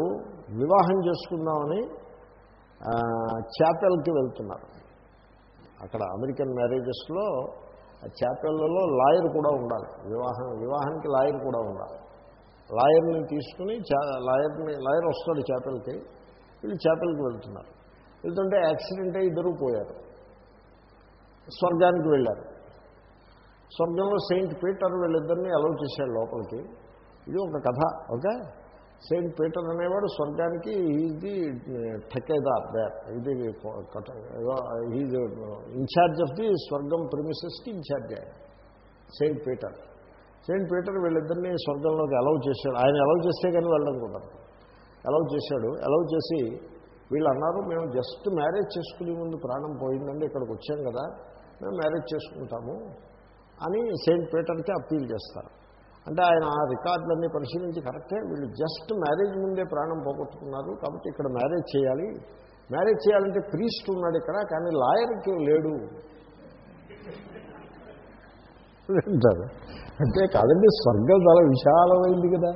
వివాహం చేసుకుందామని చాపెల్కి వెళ్తున్నారు. అక్కడ అమెరికన్ మ్యారేజెస్లో చాపెల్లలో లాయర్ కూడా ఉండాలి. వివాహం వివాహానికి లాయర్ కూడా ఉండాలి. లాయర్ని తీసుకుని లాయర్ని లాయర్ వస్తాడు చేపలకి. వీళ్ళు చేపలకి వెళ్తున్నారు. వెళ్తుంటే యాక్సిడెంట్ అయ్యి ఇద్దరు పోయారు. స్వర్గానికి వెళ్ళారు. స్వర్గంలో సెయింట్ పీటర్ వీళ్ళిద్దరిని అలౌ చేశాడు లోపలికి. ఇది ఒక కథ ఓకే? సెయింట్ పీటర్ అనేవాడు స్వర్గానికి ఈజ్ ఠకేదార్ దే ఇది ఈజ్ ఇన్ఛార్జ్ ఆఫ్ ది స్వర్గం ప్రిమిసెస్కి ఇన్ఛార్జ్ ఆయన సెయింట్ పీటర్. సెయింట్ పీటర్ వీళ్ళిద్దరినీ స్వర్గంలోకి అలౌ చేశాడు. ఆయన అలౌ చేస్తే కానీ వెళ్ళడం కుదరదు అలౌ చేశాడు. అలౌ చేసి వీళ్ళు అన్నారు మేము జస్ట్ మ్యారేజ్ చేసుకునే ముందు ప్రాణం పోయిందండి ఇక్కడికి వచ్చాం కదా. మేము మ్యారేజ్ చేసుకుంటాము. అని సెయింట్ పీటర్కి అప్పీల్ చేస్తారు. అంటే ఆయన ఆ రికార్డులన్నీ పరిశీలించి కరెక్టే వీళ్ళు జస్ట్ మ్యారేజ్ ముందే ప్రాణం పోగొట్టుకున్నారు కాబట్టి ఇక్కడ మ్యారేజ్ చేయాలి. మ్యారేజ్ చేయాలంటే ప్రీస్ట్ ఉన్నాడు ఇక్కడ కానీ లాయర్కి లేడు. అంటారు. అంటే కాదండి స్వర్గం చాలా విశాలమైంది కదా.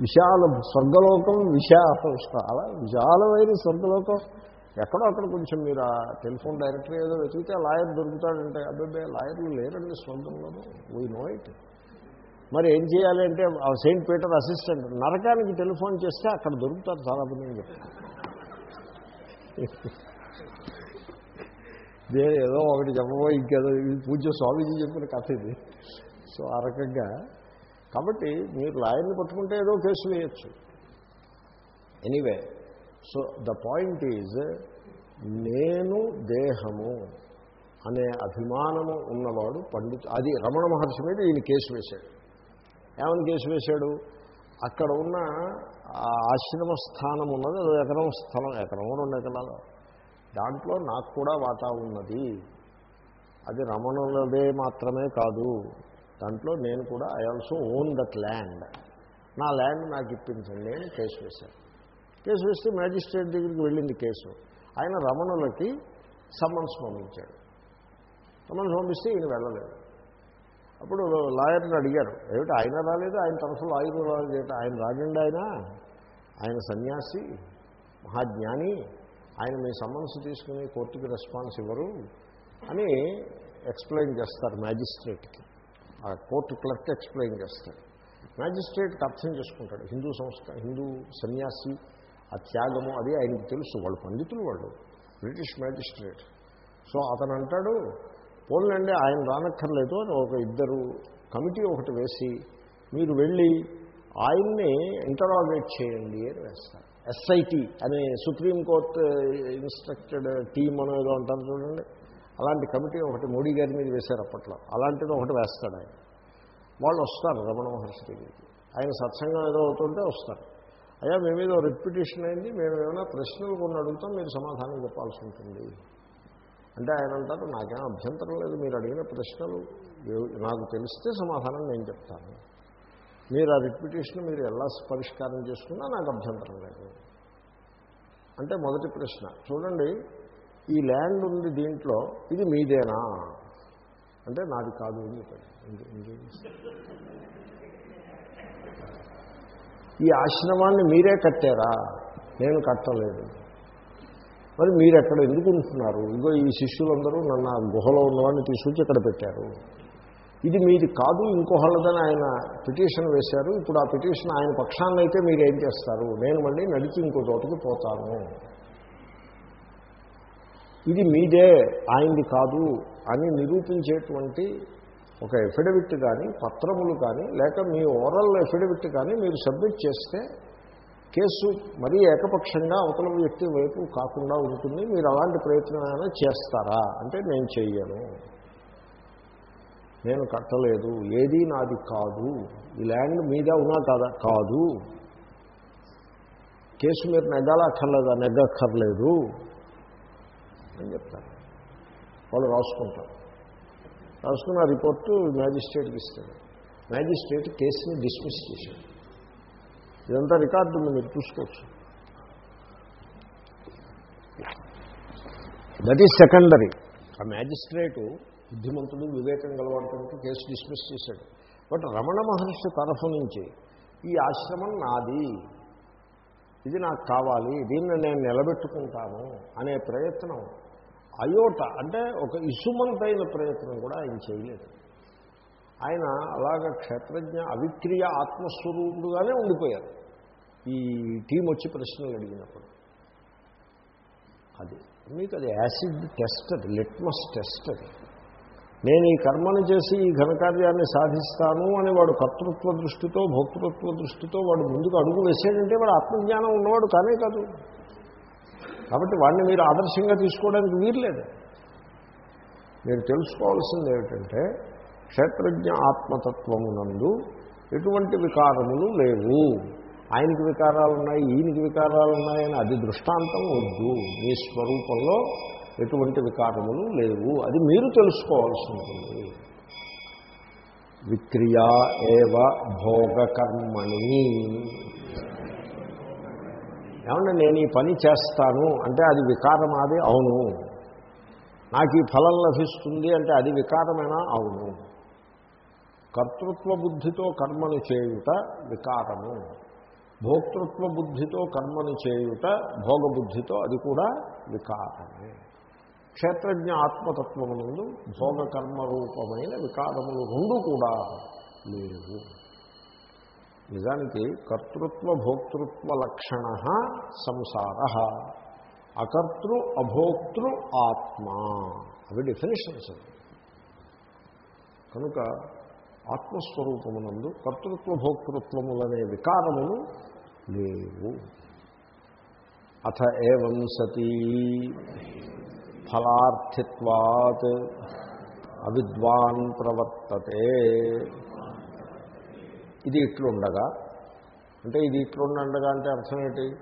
విశాల స్వర్గలోకం విశాల చాలా విశాలమైన స్వర్గలోకం. ఎక్కడో అక్కడ కొంచెం మీరు ఆ టెలిఫోన్ డైరెక్టరీ ఏదో వెతికితే లాయర్ దొరుకుతాడంటే అబ్బాయి లాయర్లు లేరండి స్వర్గంలోనూ వీ నో ఇట్ మరి ఏం చేయాలి అంటే ఆ సెయింట్ పీటర్ అసిస్టెంట్ నరకానికి టెలిఫోన్ చేస్తే అక్కడ దొరుకుతారు చాలా మంది అని నేను ఏదో ఒకటి చెప్పబో ఇంకేదో పూజ స్వామీజీ చెప్పిన కథ ఇది. సో ఆ రకంగా. కాబట్టి మీరు లాయర్ని పట్టుకుంటే ఏదో కేసు వేయచ్చు. Anyway so the point is నేను దేహము అనే అభిమానము ఉన్నవాడు పండితు అది రమణ మహర్షి మీద ఈయన కేసు వేశాడు. ఏమని కేసు వేశాడు? అక్కడ ఉన్న ఆ ఆశ్రమ స్థానం ఉన్నది అది ఎకరం స్థలం ఎకరం రెండు ఎకరాలు. దాంట్లో నాకు కూడా వాటా ఉన్నది. అది రమణులదే మాత్రమే కాదు. దాంట్లో నేను కూడా I also own that land. నా ల్యాండ్ నాకు ఇప్పించండి అని కేసు వేశాను కేసు వేస్తే మ్యాజిస్ట్రేట్ దగ్గరికి వెళ్ళింది కేసు. ఆయన రమణులకి సమ్మన్స్ పంపించాడు. సమ్మన్స్ పంపిస్తే ఈయన వెళ్ళలేదు. అప్పుడు లాయర్ని అడిగారు ఏమిటి ఆయన రాలేదు? ఆయన తరఫు లాయర్ రాలేదు ఆయన రాజండి ఆయన? ఆయన సన్యాసి మహాజ్ఞాని ఆయన మీ సమన్స్ తీసుకుని కోర్టుకి రెస్పాన్స్ ఇవ్వరు అని ఎక్స్ప్లెయిన్ చేస్తారు మ్యాజిస్ట్రేట్కి ఆ కోర్టు క్లర్క్ ఎక్స్ప్లెయిన్ చేస్తాడు మ్యాజిస్ట్రేట్కి అర్థం చేసుకుంటాడు. హిందూ సంస్థ హిందూ సన్యాసి ఆ త్యాగము అది ఆయనకి తెలుసు. వాళ్ళు పండితులు వాళ్ళు. British magistrate. సో అతను అంటాడు పోన్లండి ఆయన రానక్కర్లేదు. అని ఒక ఇద్దరు కమిటీ ఒకటి వేసి మీరు వెళ్ళి ఆయన్ని ఇంటరాగేట్ చేయండి అని వేస్తారు. ఎస్ఐటి అనే సుప్రీంకోర్టు ఇన్స్ట్రక్టెడ్ టీమ్ అని ఏదో అంటారు చూడండి. అలాంటి కమిటీ ఒకటి మోడీ గారి మీద వేశారు అప్పట్లో. అలాంటిది ఒకటి వేస్తాడు ఆయన. వాళ్ళు వస్తారు రమణ మహర్షి దగ్గరికి ఆయన సత్సంగం ఏదో అవుతుంటే వస్తారు. అయ్యా మీ మీద రిప్యుటేషన్ అయింది మేము ఏమైనా ప్రశ్నలు కొన్ని అడుగుతాం మీరు సమాధానం చెప్పాల్సి ఉంటుంది. అంటే ఆయన అంటారు నాకేం అభ్యంతరం లేదు మీరు అడిగిన ప్రశ్నలు నాకు తెలిస్తే సమాధానం నేను చెప్తాను. మీరు ఆ రిప్యుటేషన్ మీరు ఎలా పరిష్కారం చేసుకున్నా నాకు అభ్యంతరం లేదు. అంటే మొదటి ప్రశ్న చూడండి ఈ ల్యాండ్ ఉంది దీంట్లో ఇది మీదేనా? అంటే నాది కాదు అని చెప్పాడు. ఈ ఆశ్రమాన్ని మీరే కట్టారా? నేను కట్టలేదు. మరి మీరు ఎక్కడ ఎందుకు ఉంటున్నారు? ఇగో ఈ శిష్యులందరూ నన్ను ఆ గుహలో ఉన్నవాడిని తీసుకొచ్చి ఇక్కడ పెట్టారు. ఇది మీది కాదు ఇంకోహళ్ళదని ఆయన పిటిషన్ వేశారు. ఇప్పుడు ఆ పిటిషన్ ఆయన పక్షాన్ని అయితే మీరు ఏం చేస్తారు? నేను మళ్ళీ నడిచి ఇంకో చోటుకు పోతాను. ఇది మీదే ఆయనది కాదు అని నిరూపించేటువంటి ఒక ఎఫిడవిట్ కానీ పత్రములు కానీ లేక మీ ఓరల్ ఎఫిడవిట్ కానీ మీరు సబ్మిట్ చేస్తే కేసు మరీ ఏకపక్షంగా అవతల వ్యక్తి వైపు కాకుండా ఉంటుంది. మీరు అలాంటి ప్రయత్నమైనా చేస్తారా? అంటే నేను చెయ్యను. నేను కట్టలేదు. ఏదీ నాది కాదు. ఈ ల్యాండ్ మీద ఉన్నా కాదా? కాదు. కేసు మీరు నెగ్గాలక్కర్లేదా? నెగ్గక్కర్లేదు. అని చెప్తారు. వాళ్ళు రాసుకుంటారు. రాసుకున్న రిపోర్టు మ్యాజిస్ట్రేట్కి ఇస్తారు మ్యాజిస్ట్రేట్ కేసుని డిస్మిస్ చేశాడు. ఇదంతా రికార్డు ఉంది మీరు చూసుకోవచ్చు. దట్ ఈజ్ సెకండరీ ఆ మ్యాజిస్ట్రేటు బుద్ధిమంతుడు వివేకం గలవాడు కేసు డిస్మిస్ చేశాడు. బట్ రమణ మహర్షి తరఫు నుంచి ఈ ఆశ్రమం నాది. ఇది నాకు కావాలి దీన్ని నేను నిలబెట్టుకుంటాను అనే ప్రయత్నం అయోట అంటే ఒక ఇసుమంతైన ప్రయత్నం కూడా ఆయన చేయలేదు. ఆయన అలాగ క్షేత్రజ్ఞ అవిక్రియ ఆత్మస్వరూపుడుగానే ఉండిపోయారు. ఈ టీం వచ్చి ప్రశ్నలు అడిగినప్పుడు. అది మీకు అది యాసిడ్ టెస్ట్ అది లిట్మస్ టెస్ట్ అది. నేను ఈ కర్మను చేసి ఈ ఘనకార్యాన్ని సాధిస్తాను అని వాడు కర్తృత్వ దృష్టితో భోక్తృత్వ దృష్టితో వాడు ముందుకు అడుగు వేసాడంటే వాడు ఆత్మజ్ఞానం ఉన్నవాడు కానే కాదు. కాబట్టి వాడిని మీరు ఆదర్శంగా తీసుకోవడానికి వీర్లేదు మీరు తెలుసుకోవాల్సింది ఏమిటంటే క్షేత్రజ్ఞ ఆత్మతత్వమునందు ఎటువంటి వికారములు లేవు. ఆయనకి వికారాలు ఉన్నాయి ఈయనకి వికారాలు ఉన్నాయని అది దృష్టాంతం వద్దు. మీ స్వరూపంలో ఎటువంటి వికారములు లేవు. అది మీరు తెలుసుకోవాల్సి ఉంటుంది విక్రియా ఏవ భోగకర్మణి. ఏమన్నా నేను ఈ పని చేస్తాను అంటే అది వికారం అది అవును. నాకు ఈ ఫలం లభిస్తుంది అంటే అది వికారమేనా? అవును. కర్తృత్వ బుద్ధితో కర్మను చేయుట వికారము. భోక్తృత్వ బుద్ధితో కర్మను చేయుట భోగబుద్ధితో అది కూడా వికారమే. క్షేత్రజ్ఞ ఆత్మతత్వమునందు భోగ కర్మ రూపమైన వికారములు రెండు కూడా లేవు. నిజానికి కర్తృత్వ భోక్తృత్వ లక్షణ సంసార. అకర్తృ అభోక్తృ ఆత్మ. అవి డెఫినేషన్స్ కనుక ఆత్మస్వరూపమునందు కర్తృత్వ భోక్తృత్వములనే వికారములు లేవు. అథ ఏం సతీ ఫలార్థిత్వాత్ అవిద్వాన్ ప్రవర్తతే. ఇది ఇట్లుండగా. అంటే ఇది ఇట్లుండగా అంటే అర్థం ఏంటి?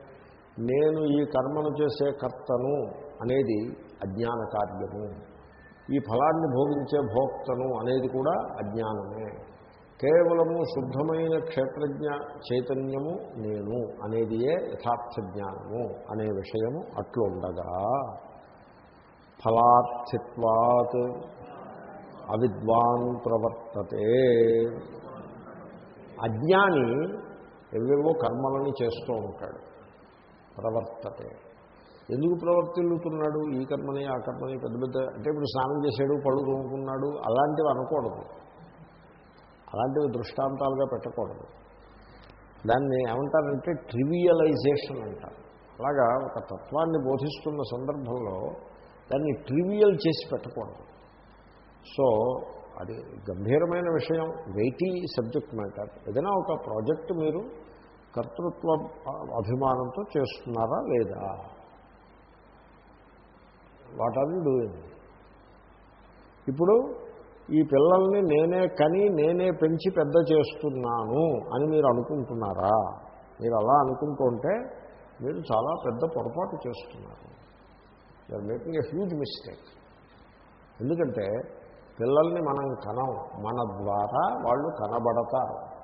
నేను ఈ కర్మను చేసే కర్తను అనేది అజ్ఞాన కార్యము. ఈ ఫలాన్ని భోగించే భోక్తను అనేది కూడా అజ్ఞానమే. కేవలము శుద్ధమైన క్షేత్రజ్ఞ చైతన్యము నేను అనేదియే యథార్థ జ్ఞానము అనే విషయము అట్లుండగా. ఫలార్థిత్వాత్ అవిద్వాన్ ప్రవర్తతే. అజ్ఞాని ఎవేవో కర్మలని చేస్తూ ఉంటాడు. ప్రవర్తతే. ఎందుకు ప్రవర్తిల్లుతున్నాడు? ఈ కర్మని ఆ కర్మని పెద్ద పెద్ద అంటే ఇప్పుడు స్నానం చేశాడు పళ్ళు తోముకున్నాడు అలాంటివి అనకూడదు. అలాంటివి దృష్టాంతాలుగా పెట్టకూడదు. దాన్ని ఏమంటారంటే ట్రివియలైజేషన్ అంటారు. అలాగా ఒక తత్వాన్ని బోధిస్తున్న సందర్భంలో దాన్ని ట్రివియల్ చేసి పెట్టకూడదు. సో అది గంభీరమైన విషయం వెయిటీ సబ్జెక్ట్ మ్యాటర్ ఏదైనా ఒక ప్రాజెక్ట్ మీరు కర్తృత్వ అభిమానంతో చేస్తున్నారా లేదా? వాట్ ఆర్ యూ డూయింగ్ ఇప్పుడు ఈ పిల్లల్ని నేనే కని నేనే పెంచి పెద్ద చేస్తున్నాను అని మీరు అనుకుంటున్నారా? మీరు అలా అనుకుంటుంటే మీరు చాలా పెద్ద పొరపాటు చేస్తున్నారు. You're making a huge mistake ఎందుకంటే పిల్లల్ని మనం కనం మన ద్వారా వాళ్ళు కనబడతారు.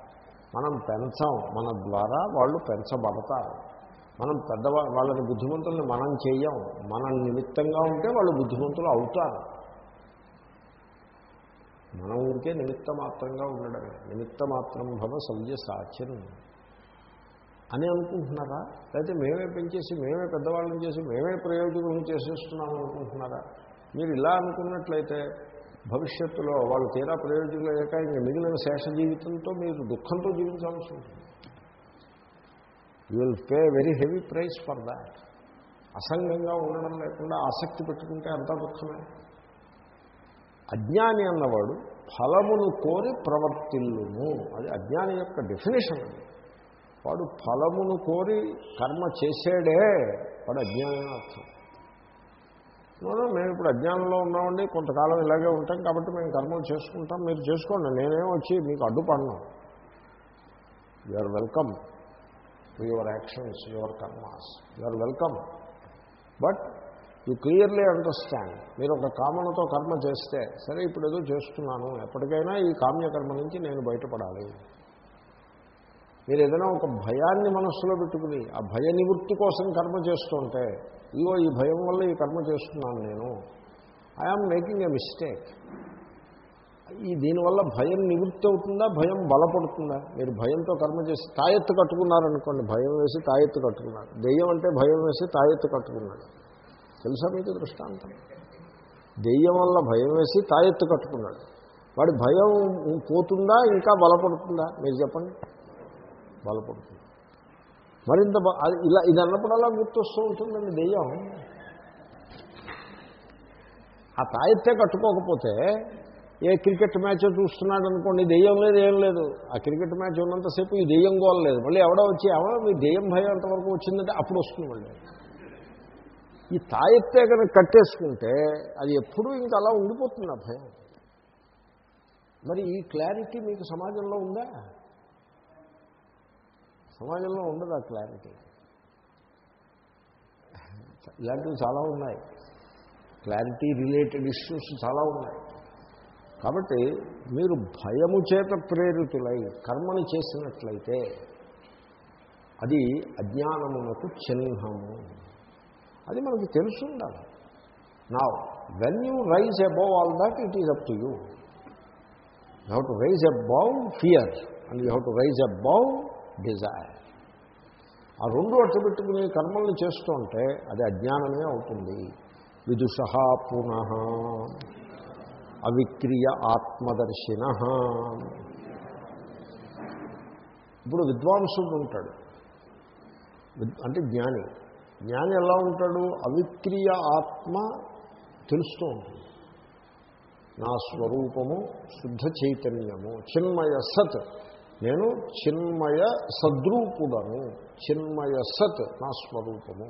మనం పెంచం మన ద్వారా వాళ్ళు పెంచబడతారు. మనం పెద్దవా వాళ్ళని బుద్ధిమంతుల్ని మనం చేయం మన నిమిత్తంగా ఉంటే వాళ్ళు బుద్ధిమంతులు అవుతారు. మనం ఊరికే నిమిత్త మాత్రంగా ఉండడమే. నిమిత్త మాత్రం భవ సవ్య సాధ్యం. అని అనుకుంటున్నారా? లేకపోతే మేమే పెంచేసి మేమే పెద్దవాళ్ళని చేసి మేమే ప్రయోజనం చేసేస్తున్నాం అనుకుంటున్నారా? మీరు ఇలా అనుకున్నట్లయితే భవిష్యత్తులో వాళ్ళు తీరా ప్రయోజకులు అయ్యాక ఇంక మిగిలిన శేష జీవితంతో మీరు దుఃఖంతో జీవించాల్సి ఉంటుంది. You will pay very heavy price for that అసంగంగా ఉండడం లేకుండా ఆసక్తి పెట్టుకుంటే అంతా దుఃఖమే. అజ్ఞాని అన్నవాడు ఫలమును కోరి ప్రవర్తిల్లును. అది అజ్ఞాని యొక్క డెఫినేషన్ అది. వాడు ఫలమును కోరి కర్మ చేసేడే వాడు అజ్ఞానం అర్థం. మేము ఇప్పుడు అజ్ఞానంలో ఉన్నామండి కొంతకాలం ఇలాగే ఉంటాం కాబట్టి మేము కర్మలు చేసుకుంటాం మీరు చేసుకోండి నేనేం వచ్చి మీకు అడ్డుపడను. You are welcome to your actions your karmas you are welcome but you clearly understand మీరు ఒక కామనతో కర్మ చేస్తే సరే ఇప్పుడు ఏదో చేస్తున్నాను ఎప్పటికైనా ఈ కామ్యకర్మ నుంచి నేను బయటపడాలి. మీరు ఏదైనా ఒక భయాన్ని మనస్సులో పెట్టుకుని ఆ భయ నివృత్తి కోసం కర్మ చేస్తుంటే ఇగో ఈ భయం వల్ల ఈ కర్మ చేస్తున్నాను నేను. ఐఆమ్ మేకింగ్ ఏ మిస్టేక్ ఈ దీనివల్ల భయం నివృత్తి అవుతుందా భయం బలపడుతుందా? మీరు భయంతో కర్మ చేసి తాయెత్తు కట్టుకున్నారనుకోండి భయం వేసి తాయెత్తు కట్టుకున్నారు. దెయ్యం అంటే భయం వేసి తాయెత్తు కట్టుకున్నాడు తెలుసా మీకు దృష్టాంతం? దెయ్యం వల్ల భయం వేసి తాయెత్తు కట్టుకున్నాడు. వాడి భయం పోతుందా? ఇంకా బలపడుతుందా? మీరు చెప్పండి. బలపడుతుంది. మరింత ఇలా ఇది అన్నప్పుడల్లా గుర్తొస్తూ ఉంటుందండి దెయ్యం. ఆ తాయెత్తే కట్టుకోకపోతే ఏ క్రికెట్ మ్యాచ్ చూస్తున్నాడు అనుకోండి దెయ్యం లేదు ఏం లేదు. ఆ క్రికెట్ మ్యాచ్ ఉన్నంతసేపు ఈ దెయ్యం గోలలేదు. మళ్ళీ ఎవడో వచ్చి ఎవడో మీ దెయ్యం భయం ఎంతవరకు వచ్చిందంటే అప్పుడు వస్తుంది మళ్ళీ. ఈ తాయెత్తే కనుక కట్టేసుకుంటే అది ఎప్పుడూ ఇంకా అలా ఉండిపోతుంది ఆ భయం. మరి ఈ క్లారిటీ మీకు సమాజంలో ఉందా? సమాజంలో ఉండదు ఆ క్లారిటీ ఇలాంటివి చాలా ఉన్నాయి. క్లారిటీ రిలేటెడ్ ఇష్యూస్ చాలా ఉన్నాయి. కాబట్టి మీరు భయము చేత ప్రేరితులై కర్మని చేసినట్లయితే అది అజ్ఞానమునకు చిహ్నము అది మనకు తెలుసుండాలి. నా when you rise above all that it is up to you you have to rise above fear and you have to rise above desire. ఆ రెండు అట్టబెట్టుకుని కర్మల్ని చేస్తూ ఉంటే అది అజ్ఞానమే అవుతుంది. విదుష పునః అవిక్రియ ఆత్మదర్శిన. ఇప్పుడు విద్వాంసుడు ఉంటాడు. అంటే జ్ఞాని. జ్ఞాని ఎలా ఉంటాడు? అవిక్రియ ఆత్మ తెలుస్తూ ఉంటుంది. నా స్వరూపము శుద్ధ చైతన్యము చిన్మయ సత్ నేను చిన్మయ సద్రూపుడను చిన్మయ సత్ నా స్వరూపము.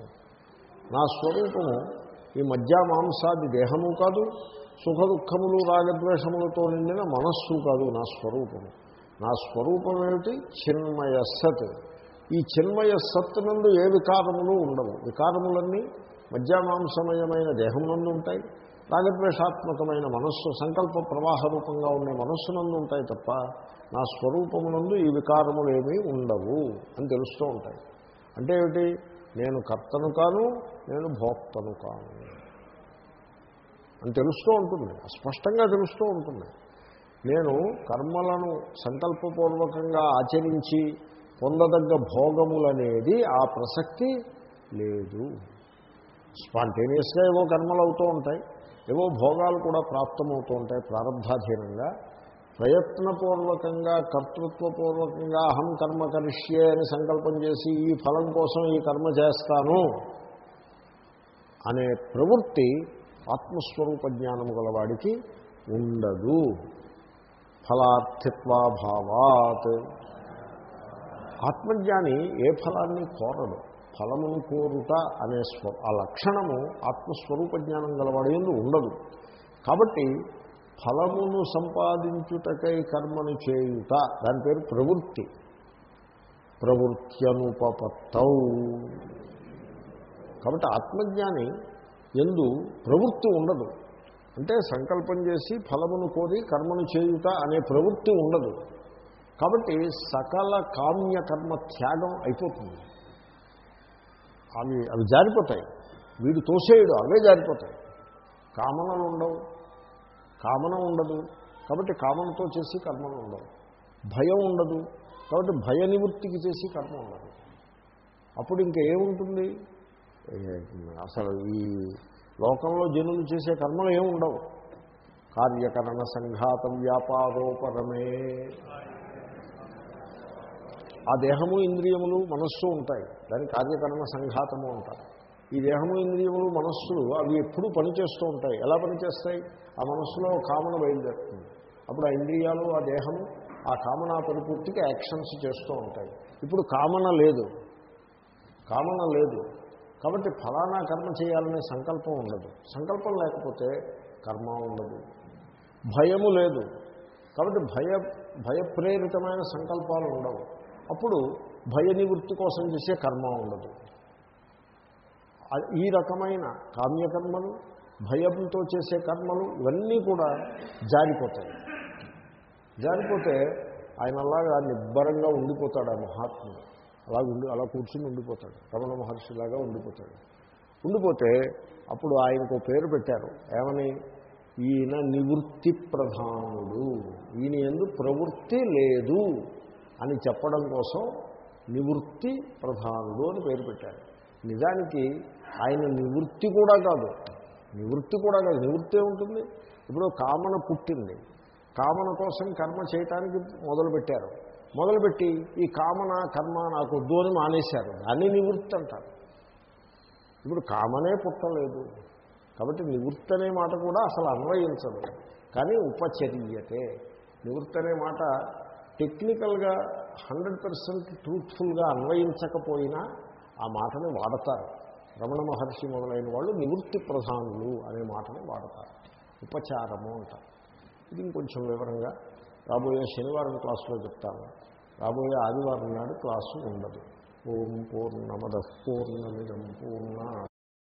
నా స్వరూపము ఈ మధ్య మాంసాది దేహము కాదు సుఖ దుఃఖములు రాగద్వేషములతో నిండిన మనస్సు కాదు నా స్వరూపము. నా స్వరూపం ఏమిటి? చిన్మయ సత్. ఈ చిన్మయ సత్ నందు ఏ వికారములు ఉండవు. వికారములన్నీ మధ్యామాంసమయమైన నందు ఉంటాయి. రాగద్వేషాత్మకమైన మనస్సు సంకల్ప ప్రవాహ రూపంగా ఉండే మనస్సునందు ఉంటాయి తప్ప నా స్వరూపమునందు ఈ వికారములు ఏమీ ఉండవు అని తెలుస్తూ ఉంటాయి. అంటే ఏమిటి? నేను కర్తను కాను నేను భోక్తను కాను అని తెలుస్తూ ఉంటుంది. స్పష్టంగా తెలుస్తూ ఉంటుంది. నేను కర్మలను సంకల్పపూర్వకంగా ఆచరించి పొందదగ్గ భోగములనేది ఆ ప్రసక్తి లేదు. స్పాంటేనియస్గా ఏవో కర్మలు అవుతూ ఉంటాయి. ఏవో భోగాలు కూడా ప్రాప్తమవుతూ ఉంటాయి ప్రారంభాధీనంగా. ప్రయత్నపూర్వకంగా కర్తృత్వపూర్వకంగా అహం కర్మ కరిష్యే అని సంకల్పం చేసి ఈ ఫలం కోసం ఈ కర్మ చేస్తాను అనే ప్రవృత్తి ఆత్మస్వరూప జ్ఞానము గలవాడికి ఉండదు. ఫలార్థిత్వాభావాత్. ఆత్మజ్ఞాని ఏ ఫలాన్ని కోరడు. ఫలమును కోరుట అనే స్వ ఆ లక్షణము ఆత్మస్వరూప జ్ఞానం గలవాడు ఎందు ఉండదు. కాబట్టి ఫలమును సంపాదించుటకై కర్మను చేయుట దాని పేరు ప్రవృత్తి. ప్రవృత్యనుపపత్తౌ కాబట్టి ఆత్మజ్ఞాని ఎందు ప్రవృత్తి ఉండదు. అంటే సంకల్పం చేసి ఫలమును కోరి కర్మను చేయుట అనే ప్రవృత్తి ఉండదు. కాబట్టి సకల కామ్య కర్మ త్యాగం అయిపోతుంది. అవి అవి జారిపోతాయి. వీడు తోసేయుడు అవే జారిపోతాయి. కామనలు ఉండవు. కామన ఉండదు. కాబట్టి కామనతో చేసి కర్మలు ఉండవు. భయం ఉండదు. కాబట్టి భయ నివృత్తికి చేసి కర్మ ఉండదు. అప్పుడు ఇంకా ఏముంటుంది? అసలు ఈ లోకంలో జనులు చేసే కర్మలు ఏముండవు ఉండవు. కార్యకరణ సంఘాతం వ్యాపారోపరమే ఆ దేహము ఇంద్రియములు మనస్సు ఉంటాయి. దాని కార్యకర్మ సంఘాతము అంటారు. ఈ దేహము ఇంద్రియములు మనస్సులు అవి ఎప్పుడూ పనిచేస్తూ ఉంటాయి. ఎలా పనిచేస్తాయి? ఆ మనస్సులో కామన బయలుదేరుతుంది. అప్పుడు ఆ ఇంద్రియాలు ఆ దేహము ఆ కామన పరిపూర్తికి యాక్షన్స్ చేస్తూ ఉంటాయి. ఇప్పుడు కామన లేదు. కామన లేదు. కాబట్టి ఫలానా కర్మ చేయాలనే సంకల్పం ఉండదు. సంకల్పం లేకపోతే కర్మ ఉండదు. భయము లేదు. కాబట్టి భయ భయప్రేరితమైన సంకల్పాలు ఉండవు. అప్పుడు భయ నివృత్తి కోసం చేసే కర్మ ఉండదు. ఈ రకమైన కామ్యకర్మలు భయంతో చేసే కర్మలు ఇవన్నీ కూడా జారిపోతాయి. జారిపోతే ఆయన అలాగా నిబ్బరంగా ఉండిపోతాడు ఆ మహాత్ముడు. అలా ఉండి అలా కూర్చుని ఉండిపోతాడు. రమణ మహర్షిలాగా ఉండిపోతాడు. ఉండిపోతే అప్పుడు ఆయనకు పేరు పెట్టారు. ఏమని? ఈయన నివృత్తి ప్రధానుడు. ఈయన ఎందు ప్రవృత్తి లేదు అని చెప్పడం కోసం నివృత్తి ప్రధానుడు అని పేరు పెట్టారు. నిజానికి ఆయన నివృత్తి కూడా కాదు. నివృత్తి కూడా కాదు. నివృత్తి ఉంటుంది. ఇప్పుడు కామన పుట్టింది. కామన కోసం కర్మ చేయటానికి మొదలుపెట్టారు. మొదలుపెట్టి ఈ కామన కర్మ నాకు వద్దు అని మానేశారు. దాన్ని నివృత్తి అంటారు. ఇప్పుడు కామనే పుట్టలేదు. కాబట్టి నివృత్తి అనే మాట కూడా అసలు అన్వయించదు. కానీ ఉపచర్యతే. నివృత్తి అనే మాట టెక్నికల్గా హండ్రెడ్ పర్సెంట్ ట్రూత్ఫుల్గా అన్వయించకపోయినా ఆ మాటని వాడతారు. రమణ మహర్షి మొదలైన వాళ్ళు నివృత్తి ప్రధానులు అనే మాటని వాడతారు. ఉపచారము అంటారు. ఇది ఇంకొంచెం వివరంగా. రాబోయే శనివారం క్లాసులో చెప్తాను. రాబోయే ఆదివారం నాడు క్లాసు ఉండదు. ఓం పూర్ణమద పూర్ణమిదం పూర్ణ